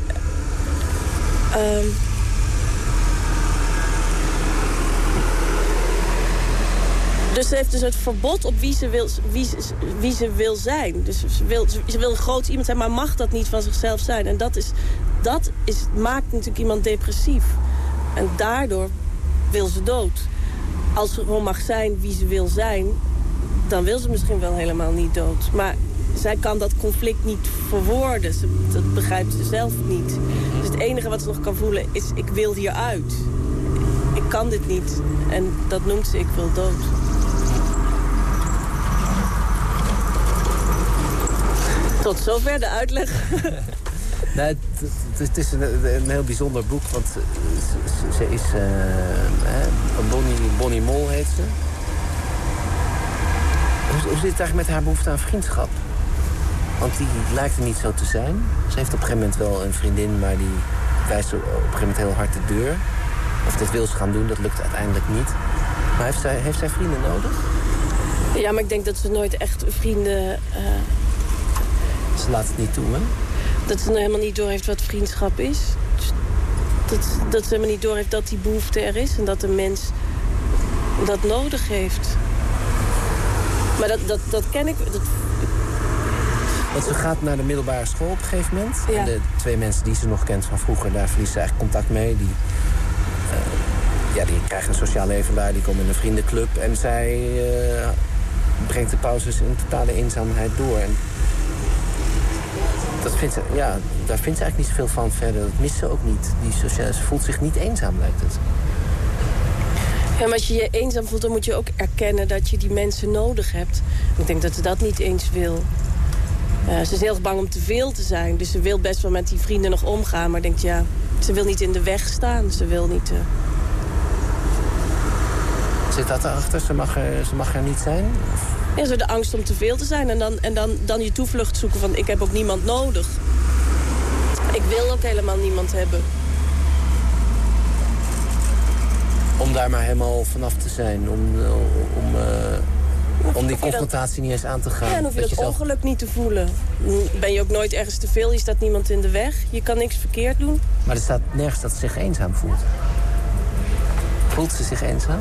ehm, Dus ze heeft dus het verbod op wie ze wil, wie, ze- wil zijn. Dus ze wil, ze wil groot iemand zijn, maar mag dat niet van zichzelf zijn. En dat, is, dat is, maakt natuurlijk iemand depressief. En daardoor wil ze dood. Als ze gewoon mag zijn wie ze wil zijn... dan wil ze misschien wel helemaal niet dood. Maar zij kan dat conflict niet verwoorden. Ze, dat begrijpt ze zelf niet. Dus het enige wat ze nog kan voelen is... ik wil hieruit. Ik kan dit niet. En dat noemt ze ik wil dood. Tot zover de uitleg. Nee, het, het- het is een, een heel bijzonder boek, want ze, ze- is... eh, Bonnie, Bonnie Mol heet ze. Hoe, hoe zit het eigenlijk met haar behoefte aan vriendschap? Want die lijkt er niet zo te zijn. Ze heeft op een gegeven moment wel een vriendin, maar die wijst op een gegeven moment heel hard de deur. Of dat wil ze gaan doen, dat lukt uiteindelijk niet. Maar heeft zij, heeft zij vrienden nodig? Ja, maar ik denk dat ze nooit echt vrienden... eh, Laat het niet toe, hè? dat ze nou helemaal niet doorheeft wat vriendschap is. Dat, dat ze helemaal niet doorheeft dat die behoefte er is... en dat een mens dat nodig heeft. Maar dat, dat, dat ken ik... Dat, Want ze gaat naar de middelbare school op een gegeven moment. Ja. En de twee mensen die ze nog kent van vroeger, daar verliest ze eigenlijk contact mee. Die, eh, ja, die krijgen een sociaal leven daar, die komen in een vriendenclub. En zij eh, brengt de pauzes in totale eenzaamheid door. En dat vindt ze, ja, daar vindt ze eigenlijk niet zoveel van verder. Dat mist ze ook niet. Die sociale, ze voelt zich niet eenzaam, lijkt het. ja, maar als je je eenzaam voelt, dan moet je ook erkennen... dat je die mensen nodig hebt. En ik denk dat ze dat niet eens wil. Eh, ze is heel bang om te veel te zijn. Dus ze wil best wel met die vrienden nog omgaan. Maar denkt, ja, ze wil niet in de weg staan. Ze wil niet... eh, Zit dat erachter? Ze mag er, ze mag er niet zijn? Of- Ja, zo de angst om te veel te zijn. En dan, en dan, dan je toevlucht zoeken van ik heb ook niemand nodig. Ik wil ook helemaal niemand hebben. om daar maar helemaal vanaf te zijn. Om, eh, om, eh, om die dat- confrontatie niet eens aan te gaan. Ja, en hoef je dat, je ongeluk niet te voelen. Ben je ook nooit ergens te veel, je staat niemand in de weg. Je kan niks verkeerd doen. Maar er staat nergens dat ze zich eenzaam voelt. Voelt ze zich eenzaam?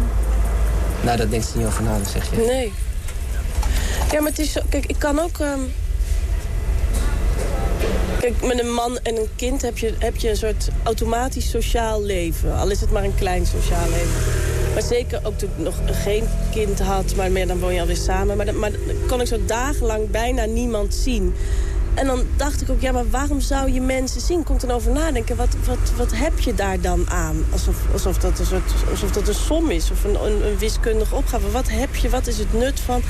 Nou, daar denkt ze niet over na, zeg je. Nee. Ja, maar het is. Kijk, ik kan ook... ehm, Kijk, met een man en een kind heb je, heb je een soort automatisch sociaal leven. Al is het maar een klein sociaal leven. Maar zeker ook toen ik nog geen kind had, maar meer, dan woon je alweer samen. Maar, maar kon ik zo dagenlang bijna niemand zien. En dan dacht ik ook, ja, maar waarom zou je mensen zien? Ik dan over nadenken, wat, wat, wat heb je daar dan aan? Alsof, alsof, dat, een soort, alsof dat een som is of een, een, een wiskundige opgave. Wat heb je, wat is het nut van...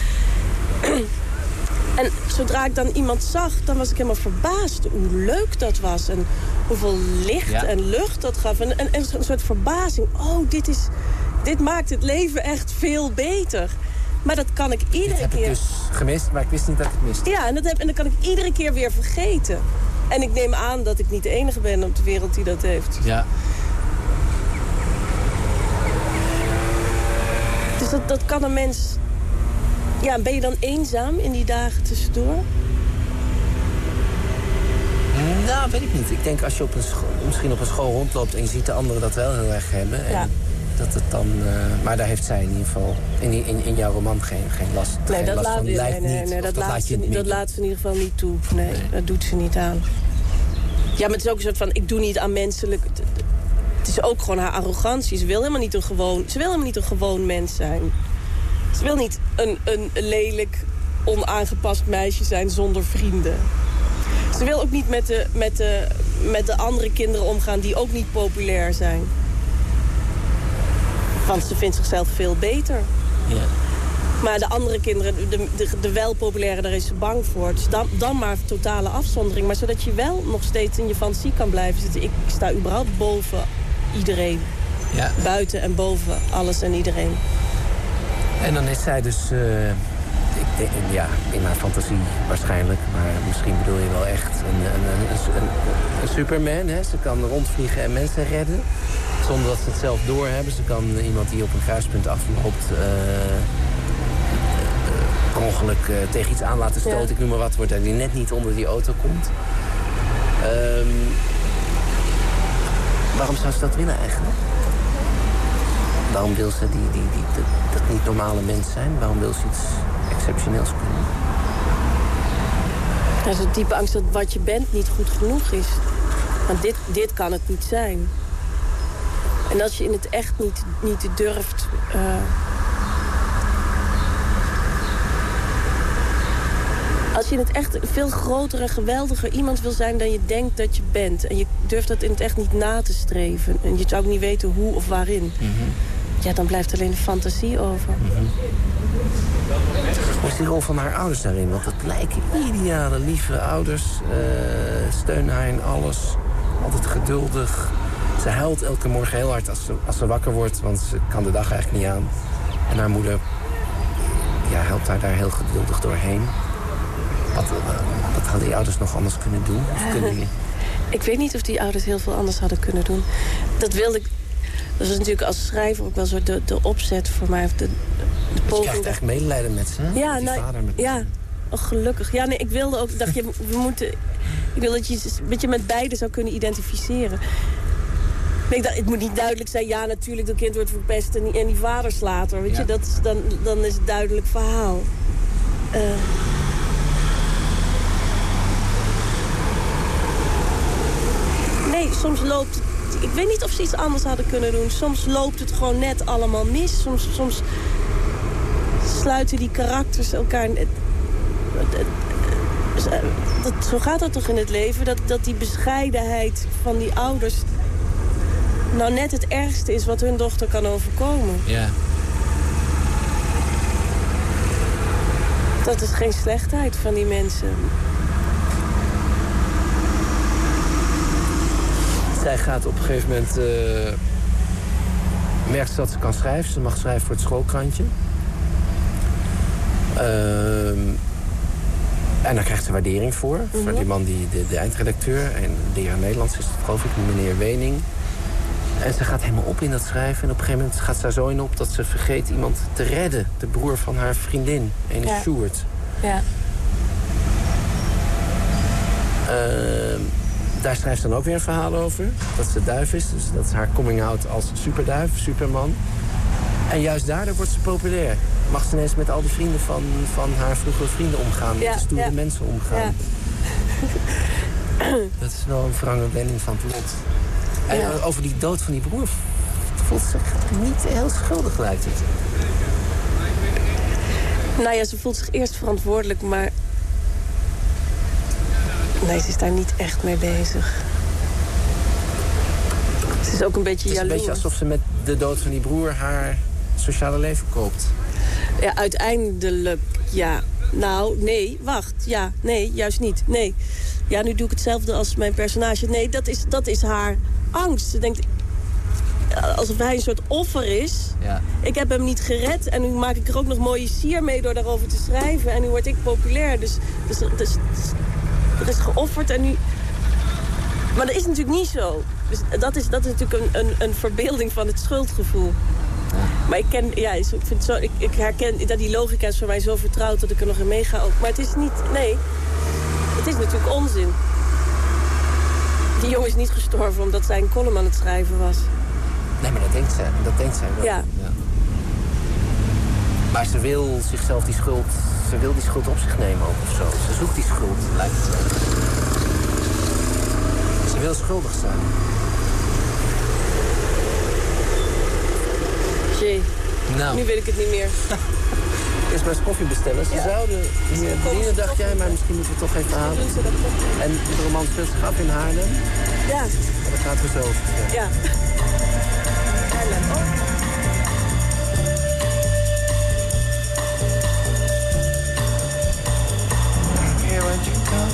En zodra ik dan iemand zag, dan was ik helemaal verbaasd hoe leuk dat was. En hoeveel licht Ja. en lucht dat gaf. En, en, en een soort verbazing. Oh, dit, is, dit maakt het leven echt veel beter. Maar dat kan ik iedere heb ik keer... dus gemist, maar ik wist niet dat ik het miste. Ja, en dat, heb, en dat kan ik iedere keer weer vergeten. En ik neem aan dat ik niet de enige ben op de wereld die dat heeft. Ja. Dus dat, dat kan een mens... Ja, ben je dan eenzaam in die dagen tussendoor? Nou, weet ik niet. Ik denk als je op een scho- misschien op een school rondloopt... en je ziet de anderen dat wel heel erg hebben... En Ja. dat het dan... eh, maar daar heeft zij in ieder geval in, in, in jouw roman geen, geen last, Nee, geen dat, last laat, van. nee, dat, laat ze, niet- dat laat ze in ieder geval niet toe. Nee, dat doet ze niet aan. Ja, maar het is ook een soort van, ik doe niet aan menselijk... Het- Het is ook gewoon haar arrogantie. Ze wil helemaal niet een gewoon, ze wil helemaal niet een gewoon mens zijn. Ze wil niet een, een lelijk, onaangepast meisje zijn zonder vrienden. Ze wil ook niet met de, met, de, met de andere kinderen omgaan die ook niet populair zijn. Want ze vindt zichzelf veel beter. Ja. Maar de andere kinderen, de, de, de wel populaire, daar is ze bang voor. Dus dan, dan maar totale afzondering. Maar zodat je wel nog steeds in je fantasie kan blijven zitten. Ik sta überhaupt boven iedereen. Ja. Buiten en boven alles en iedereen. En dan is zij dus, eh, ik denk, ja, in haar fantasie waarschijnlijk, maar misschien bedoel je wel echt een, een, een, superman. Hè? Ze kan rondvliegen en mensen redden, zonder dat ze het zelf doorhebben. Ze kan iemand die op een kruispunt afloopt, per ongeluk tegen iets aan laten stoten, Ja. ik noem maar wat, wordt die net niet onder die auto komt. Ehm, waarom zou ze dat willen eigenlijk? Waarom wil ze die, die, die, dat, dat niet normale mens zijn? Waarom wil ze iets exceptioneels kunnen? Er is een diepe angst dat wat je bent niet goed genoeg is. Want dit, dit kan het niet zijn. En als je in het echt niet, niet durft... eh, als je in het echt een veel groter en geweldiger iemand wil zijn dan je denkt dat je bent... en je durft dat in het echt niet na te streven... en je zou ook niet weten hoe of waarin... ja, dan blijft alleen de fantasie over. Hoe is die rol van haar ouders daarin? Want het lijken ideale, lieve ouders. eh, steunen haar in alles. Altijd geduldig. Ze huilt elke morgen heel hard als ze, als ze wakker wordt, want ze kan de dag eigenlijk niet aan. En haar moeder ja, helpt haar daar heel geduldig doorheen. Wat, eh, wat hadden die ouders nog anders kunnen doen? Of kunnen die... Ik weet niet of die ouders heel veel anders hadden kunnen doen. Dat wilde ik... Dat was natuurlijk als schrijver ook wel zo de, de opzet voor mij. Of de, de Je poging krijgt echt medelijden met ze? Ja, Met nou, vader met ja. Oh, gelukkig. Ja, nee, ik wilde ook... Dacht, je, we moeten... Ik wil dat je een beetje met beide zou kunnen identificeren. Nee, ik dacht, het moet niet duidelijk zijn... Ja, natuurlijk, dat kind wordt verpest en die, en die vader slaat haar. Weet Ja. je, dat, is- dan, dan is het duidelijk verhaal. Eh, Nee, soms loopt het... Ik weet niet of ze iets anders hadden kunnen doen. Soms loopt het gewoon net allemaal mis. Soms, soms sluiten die karakters elkaar... Dat, zo gaat dat toch in het leven? Dat, dat die bescheidenheid van die ouders... nou net het ergste is wat hun dochter kan overkomen. Ja. Dat is geen slechtheid van die mensen. Zij gaat op een gegeven moment... eh, merkt ze dat ze kan schrijven. Ze mag schrijven voor het schoolkrantje. Ehm, en daar krijgt ze waardering voor. Voor die man, die, de, de eindredacteur. En leraar Nederlands is het, geloof ik, meneer Wening. En ze gaat helemaal op in dat schrijven. En op een gegeven moment gaat ze daar zo in op dat ze vergeet iemand te redden. De broer van haar vriendin, ene Ja. Sjoerd. Ja. Ehm, daar schrijft ze dan ook weer een verhaal over. Dat ze duif is. Dus dat is haar coming out als superduif, superman. En juist daardoor wordt ze populair. Mag ze ineens met al die vrienden van, van haar vroegere vrienden omgaan. Ja, met de stoere ja. mensen omgaan. Dat is wel een wrange wending van het lot. En Ja. over die dood van die broer voelt ze zich niet heel schuldig, lijkt het. Nou ja, ze voelt zich eerst verantwoordelijk, maar... Nee, ze is daar niet echt mee bezig. Ze is ook een beetje Het is een jaloers. beetje alsof ze met de dood van die broer haar sociale leven koopt. Ja, uiteindelijk, ja. Nou, nee, wacht. Ja, nee, juist niet. Nee. Ja, nu doe ik hetzelfde als mijn personage. Nee, dat is, dat is haar angst. Ze denkt, eh, alsof hij een soort offer is. Ja. Ik heb hem niet gered en nu maak ik er ook nog mooie sier mee door daarover te schrijven. En nu word ik populair. Dus, dus, dus is geofferd en nu... Maar dat is natuurlijk niet zo. Dus dat is, dat is natuurlijk een, een, een verbeelding van het schuldgevoel. Maar ik ken, ja, ik, vind zo, ik, ik herken dat die logica is voor mij zo vertrouwd dat ik er nog in meega ook. Maar het is niet, nee, het is natuurlijk onzin. Die jongen is niet gestorven omdat zij een column aan het schrijven was. Nee, maar dat denkt zij, dat denkt zij wel. Ja. Maar ze wil zichzelf die schuld, ze wil die schuld op zich nemen ook of zo. Ze zoekt die schuld, lijkt het wel. Ze wil schuldig zijn. Jee, Nou, nu weet ik het niet meer. eerst maar eens koffie bestellen. Ze Ja. zouden hier bedienen, dacht jij, maar misschien moeten we toch even halen. Dat? En de roman speelt zich af in Haarlem. Ja, Maar daar gaat we zo ja.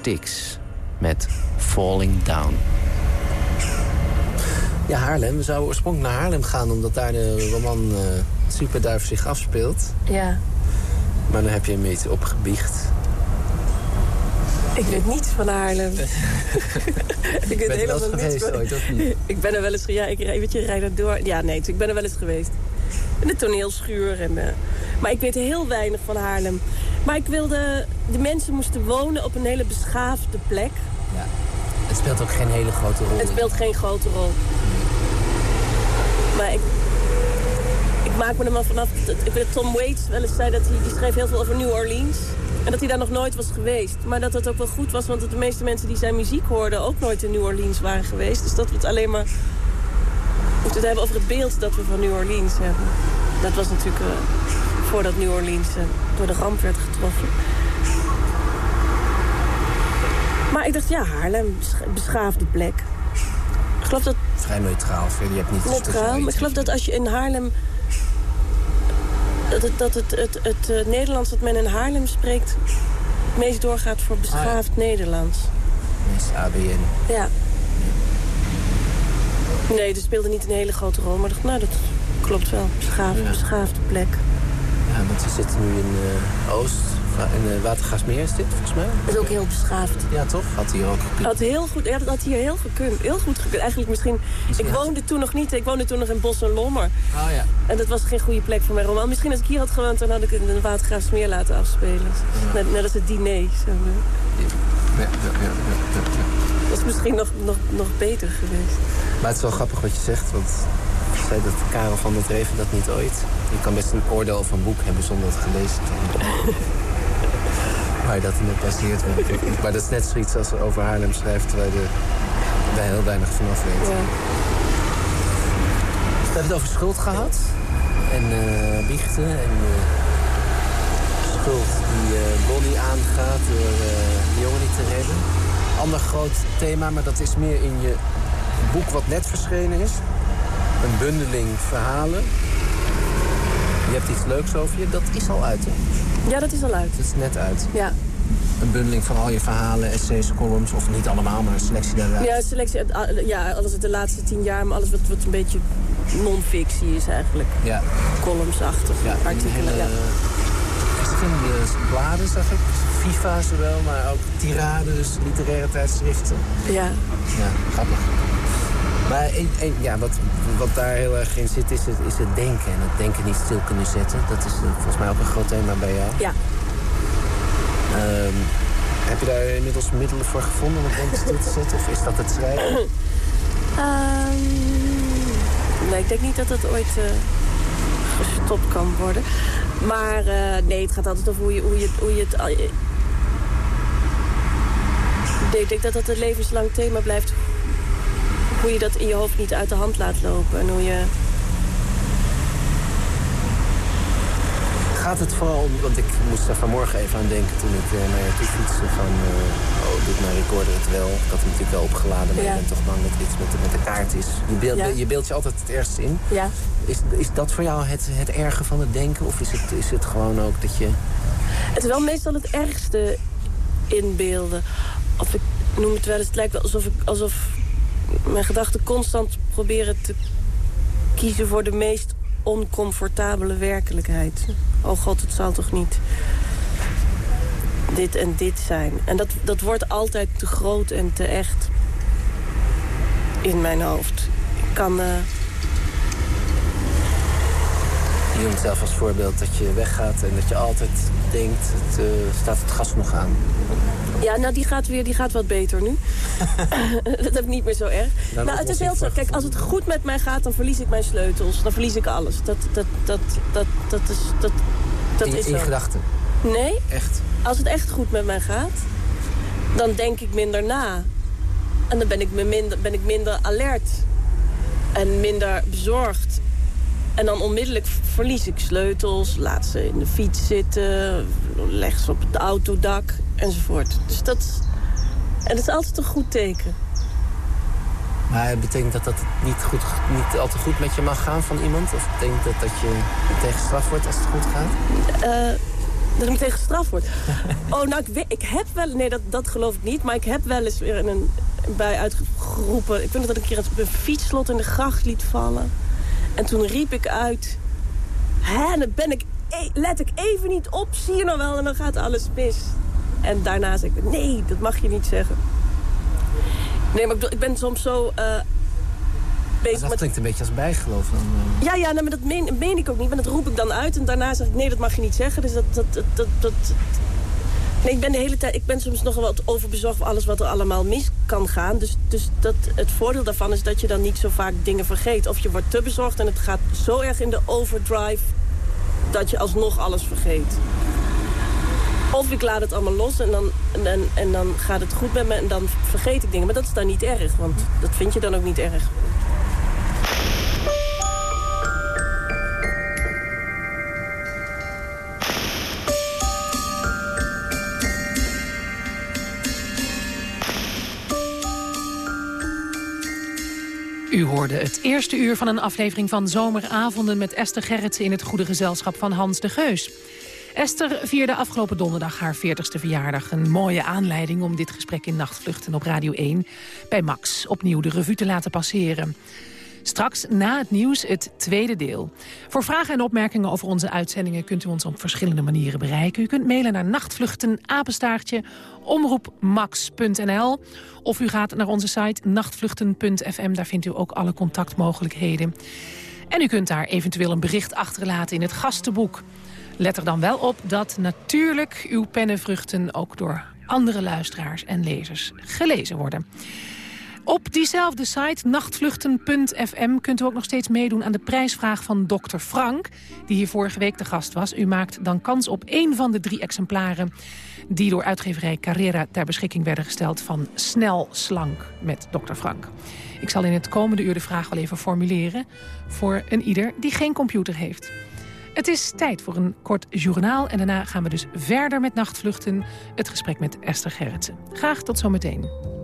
Styx met Falling Down. Ja, Haarlem. We zouden oorspronkelijk naar Haarlem gaan... omdat daar de roman eh Superduif zich afspeelt. Ja, Maar dan heb je hem iets opgebiecht. ik weet niets van Haarlem. ik weet Ben je wel eens helemaal niets geweest van... ooit, of niet? Ik ben er wel eens... Ja, ik rij, weet je, rijd er door. Ja, nee, ik ben er wel eens geweest. In de toneelschuur. En, eh, maar ik weet heel weinig van Haarlem. Maar ik wilde... De mensen moesten wonen op een hele beschaafde plek. Ja. Het speelt ook geen hele grote rol. Het speelt geen grote rol. Maar ik, ik maak me er maar vanaf... Ik weet Tom Waits wel eens zei dat hij... Die schreef heel veel over New Orleans. En dat hij daar nog nooit was geweest. Maar dat dat ook wel goed was. Want dat de meeste mensen die zijn muziek hoorden... ook nooit in New Orleans waren geweest. Dus dat we het alleen maar... moeten het hebben over het beeld dat we van New Orleans hebben. Dat was natuurlijk eh, voordat New Orleans eh, door de ramp werd getroffen. Maar ik dacht, ja, Haarlem, besch- beschaafde plek. Ik geloof dat Vrij neutraal. Je hebt niet neutraal. Maar ik geloof dat als je in Haarlem... Dat het, dat het, het, het, eh, Nederlands dat men in Haarlem spreekt... het meest doorgaat voor beschaafd Nederlands. Is ABN. Ja. Nee, dat speelde niet een hele grote rol. Maar ik dacht, nou, dat klopt wel. Beschaafd, Ja. beschaafde plek. Ja, want we zitten nu in eh, Oost. In uh, Watergasmeer is dit, volgens mij. Dat is ook heel beschaafd. Ja, toch? Had hier ook gekund. Had heel goed, ja, dat had hier heel gekund. Heel goed gekund. Eigenlijk misschien... Misschien ik had- woonde toen nog niet. Ik woonde toen nog in Bos en Lommer. Oh ja. En dat was geen goede plek voor mijn roman. Misschien als ik hier had gewoond, dan had ik het in de Watergraafsmeer laten afspelen. Net, net als het diner. Zo. Ja, ja, ja, ja, ja. Dat is misschien nog, nog, nog beter geweest. Maar het is wel grappig wat je zegt, want zei dat Karel van der Dreven dat niet ooit. Je kan best een oordeel over een boek hebben zonder het gelezen te hebben. Waar dat in baseert. wordt. Maar dat is net zoiets als er over Haarlem schrijft, terwijl je er daar heel weinig van af weet. Ja. We hebben het over schuld gehad. En eh, biechten. En eh, schuld die eh, Bonnie aangaat door de jongen niet te redden. Ander groot thema, maar dat is meer in je boek wat net verschenen is. Een bundeling verhalen. Je hebt iets leuks over je. Dat is al uit, hè? ja, dat is al uit. Dat is net uit. Ja, Een bundeling van al je verhalen, essays, columns. Of niet allemaal, maar een selectie daaruit. ja, selectie, eh, ja alles uit de laatste tien jaar, maar alles wat, wat een beetje non-fictie is eigenlijk. Ja. Columnsachtig, Ja, artikelen. hele Ja. verschillende bladen zag ik. FIFA zowel, maar ook tirades, literaire tijdschriften. ja. Ja, grappig. Maar ja, wat, wat daar heel erg in zit, is het, is het denken. En het denken niet stil kunnen zetten. Dat is eh, volgens mij ook een groot thema bij jou. ja. Ehm, heb je daar inmiddels middelen voor gevonden om het denken stil te zetten? Of is dat het schrijven? Ehm, nee, ik denk niet dat het ooit eh, gestopt kan worden. Maar eh, nee, het gaat altijd over hoe je, hoe je, hoe je het... ik denk dat dat een levenslang thema blijft. Hoe je dat in je hoofd niet uit de hand laat lopen. En hoe je... Gaat het vooral om, want ik moest daar vanmorgen even aan denken toen ik eh, naar je toe fietste van, eh, oh, doet mijn recorder het wel? Ik had hem natuurlijk wel opgeladen, maar Ja. je bent toch bang dat iets met de, met de kaart is. Je beeld, Ja. je beeldt je altijd het ergste in. Ja. Is, is dat voor jou het, het erge van het denken? Of is het, is het gewoon ook dat je... Het is wel meestal het ergste inbeelden. Of ik noem het wel eens, het lijkt wel alsof, ik, alsof mijn gedachten constant proberen te kiezen voor de meest oncomfortabele werkelijkheid. Oh god, het zal toch niet dit en dit zijn. En dat, dat wordt altijd te groot en te echt in mijn hoofd. Ik kan... eh, Je noemt zelf als voorbeeld dat je weggaat en dat je altijd denkt, het, eh, staat het gas nog aan? Ja, nou die gaat weer, die gaat wat beter nu. dat heb ik niet meer zo erg. Dan nou, het is heel zo. Kijk, als het goed met mij gaat, dan verlies ik mijn sleutels. Dan verlies ik alles. Dat, dat, dat, dat, dat is, dat, dat in, is in gedachten, Nee, echt. als het echt goed met mij gaat, dan denk ik minder na. En dan ben ik, me minder, ben ik minder alert. En minder bezorgd. En dan onmiddellijk verlies ik sleutels, laat ze in de fiets zitten, leg ze op het autodak enzovoort. Dus dat, en dat is altijd een goed teken. Maar het betekent dat dat niet, goed, niet al te goed met je mag gaan van iemand? Of betekent dat dat je tegen straf wordt als het goed gaat? Eh, Dat ik meteen gestraft word. Oh, nou, ik, weet- ik heb wel... Nee, dat, dat geloof ik niet. Maar ik heb wel eens weer in een bui uitgeroepen. Ik weet nog dat ik een keer een fietsslot in de gracht liet vallen. En toen riep ik uit... Hè, dan ben ik... e- let ik even niet op, zie je nou wel, en dan gaat alles mis. En daarna zeg ik, nee, dat mag je niet zeggen. Nee, maar ik, bedoel, ik ben soms zo eh, bezig Dat met... klinkt een beetje als bijgeloof. Dan, eh. Ja, ja nee, maar dat meen, meen ik ook niet. Maar dat roep ik dan uit. En daarna zeg ik, nee, dat mag je niet zeggen. Dus dat... dat, dat, dat, dat- Nee, ik ben de hele tijd... Ik ben soms nog wat overbezorgd voor alles wat er allemaal mis kan gaan. Dus, dus dat, het voordeel daarvan is dat je dan niet zo vaak dingen vergeet. Of je wordt te bezorgd en het gaat zo erg in de overdrive... dat je alsnog alles vergeet. Of ik laat het allemaal los en dan, en, en dan gaat het goed met me en dan vergeet ik dingen. Maar dat is dan niet erg, want dat vind je dan ook niet erg. Het eerste uur van een aflevering van Zomeravonden... met Esther Gerritsen in het goede gezelschap van Hans de Geus. Esther vierde afgelopen donderdag haar 40ste verjaardag. Een mooie aanleiding om dit gesprek in Nachtvluchten op Radio 1... bij Max opnieuw de revue te laten passeren. Straks na het nieuws het tweede deel. Voor vragen en opmerkingen over onze uitzendingen... kunt u ons op verschillende manieren bereiken. U kunt mailen naar nachtvluchten, omroepmax.nl... of u gaat naar onze site nachtvluchten.fm. Daar vindt u ook alle contactmogelijkheden. En u kunt daar eventueel een bericht achterlaten in het gastenboek. Let er dan wel op dat natuurlijk uw pennenvruchten... ook door andere luisteraars en lezers gelezen worden. Op diezelfde site, nachtvluchten.fm, kunt u ook nog steeds meedoen aan de prijsvraag van Dr. Frank, die hier vorige week de gast was. U maakt dan kans op één van de drie exemplaren die door uitgeverij Carrera ter beschikking werden gesteld van Snel Slank met Dr. Frank. Ik zal in het komende uur de vraag wel even formuleren voor een ieder die geen computer heeft. Het is tijd voor een kort journaal en daarna gaan we dus verder met nachtvluchten. Het gesprek met Esther Gerritsen. Graag tot zometeen.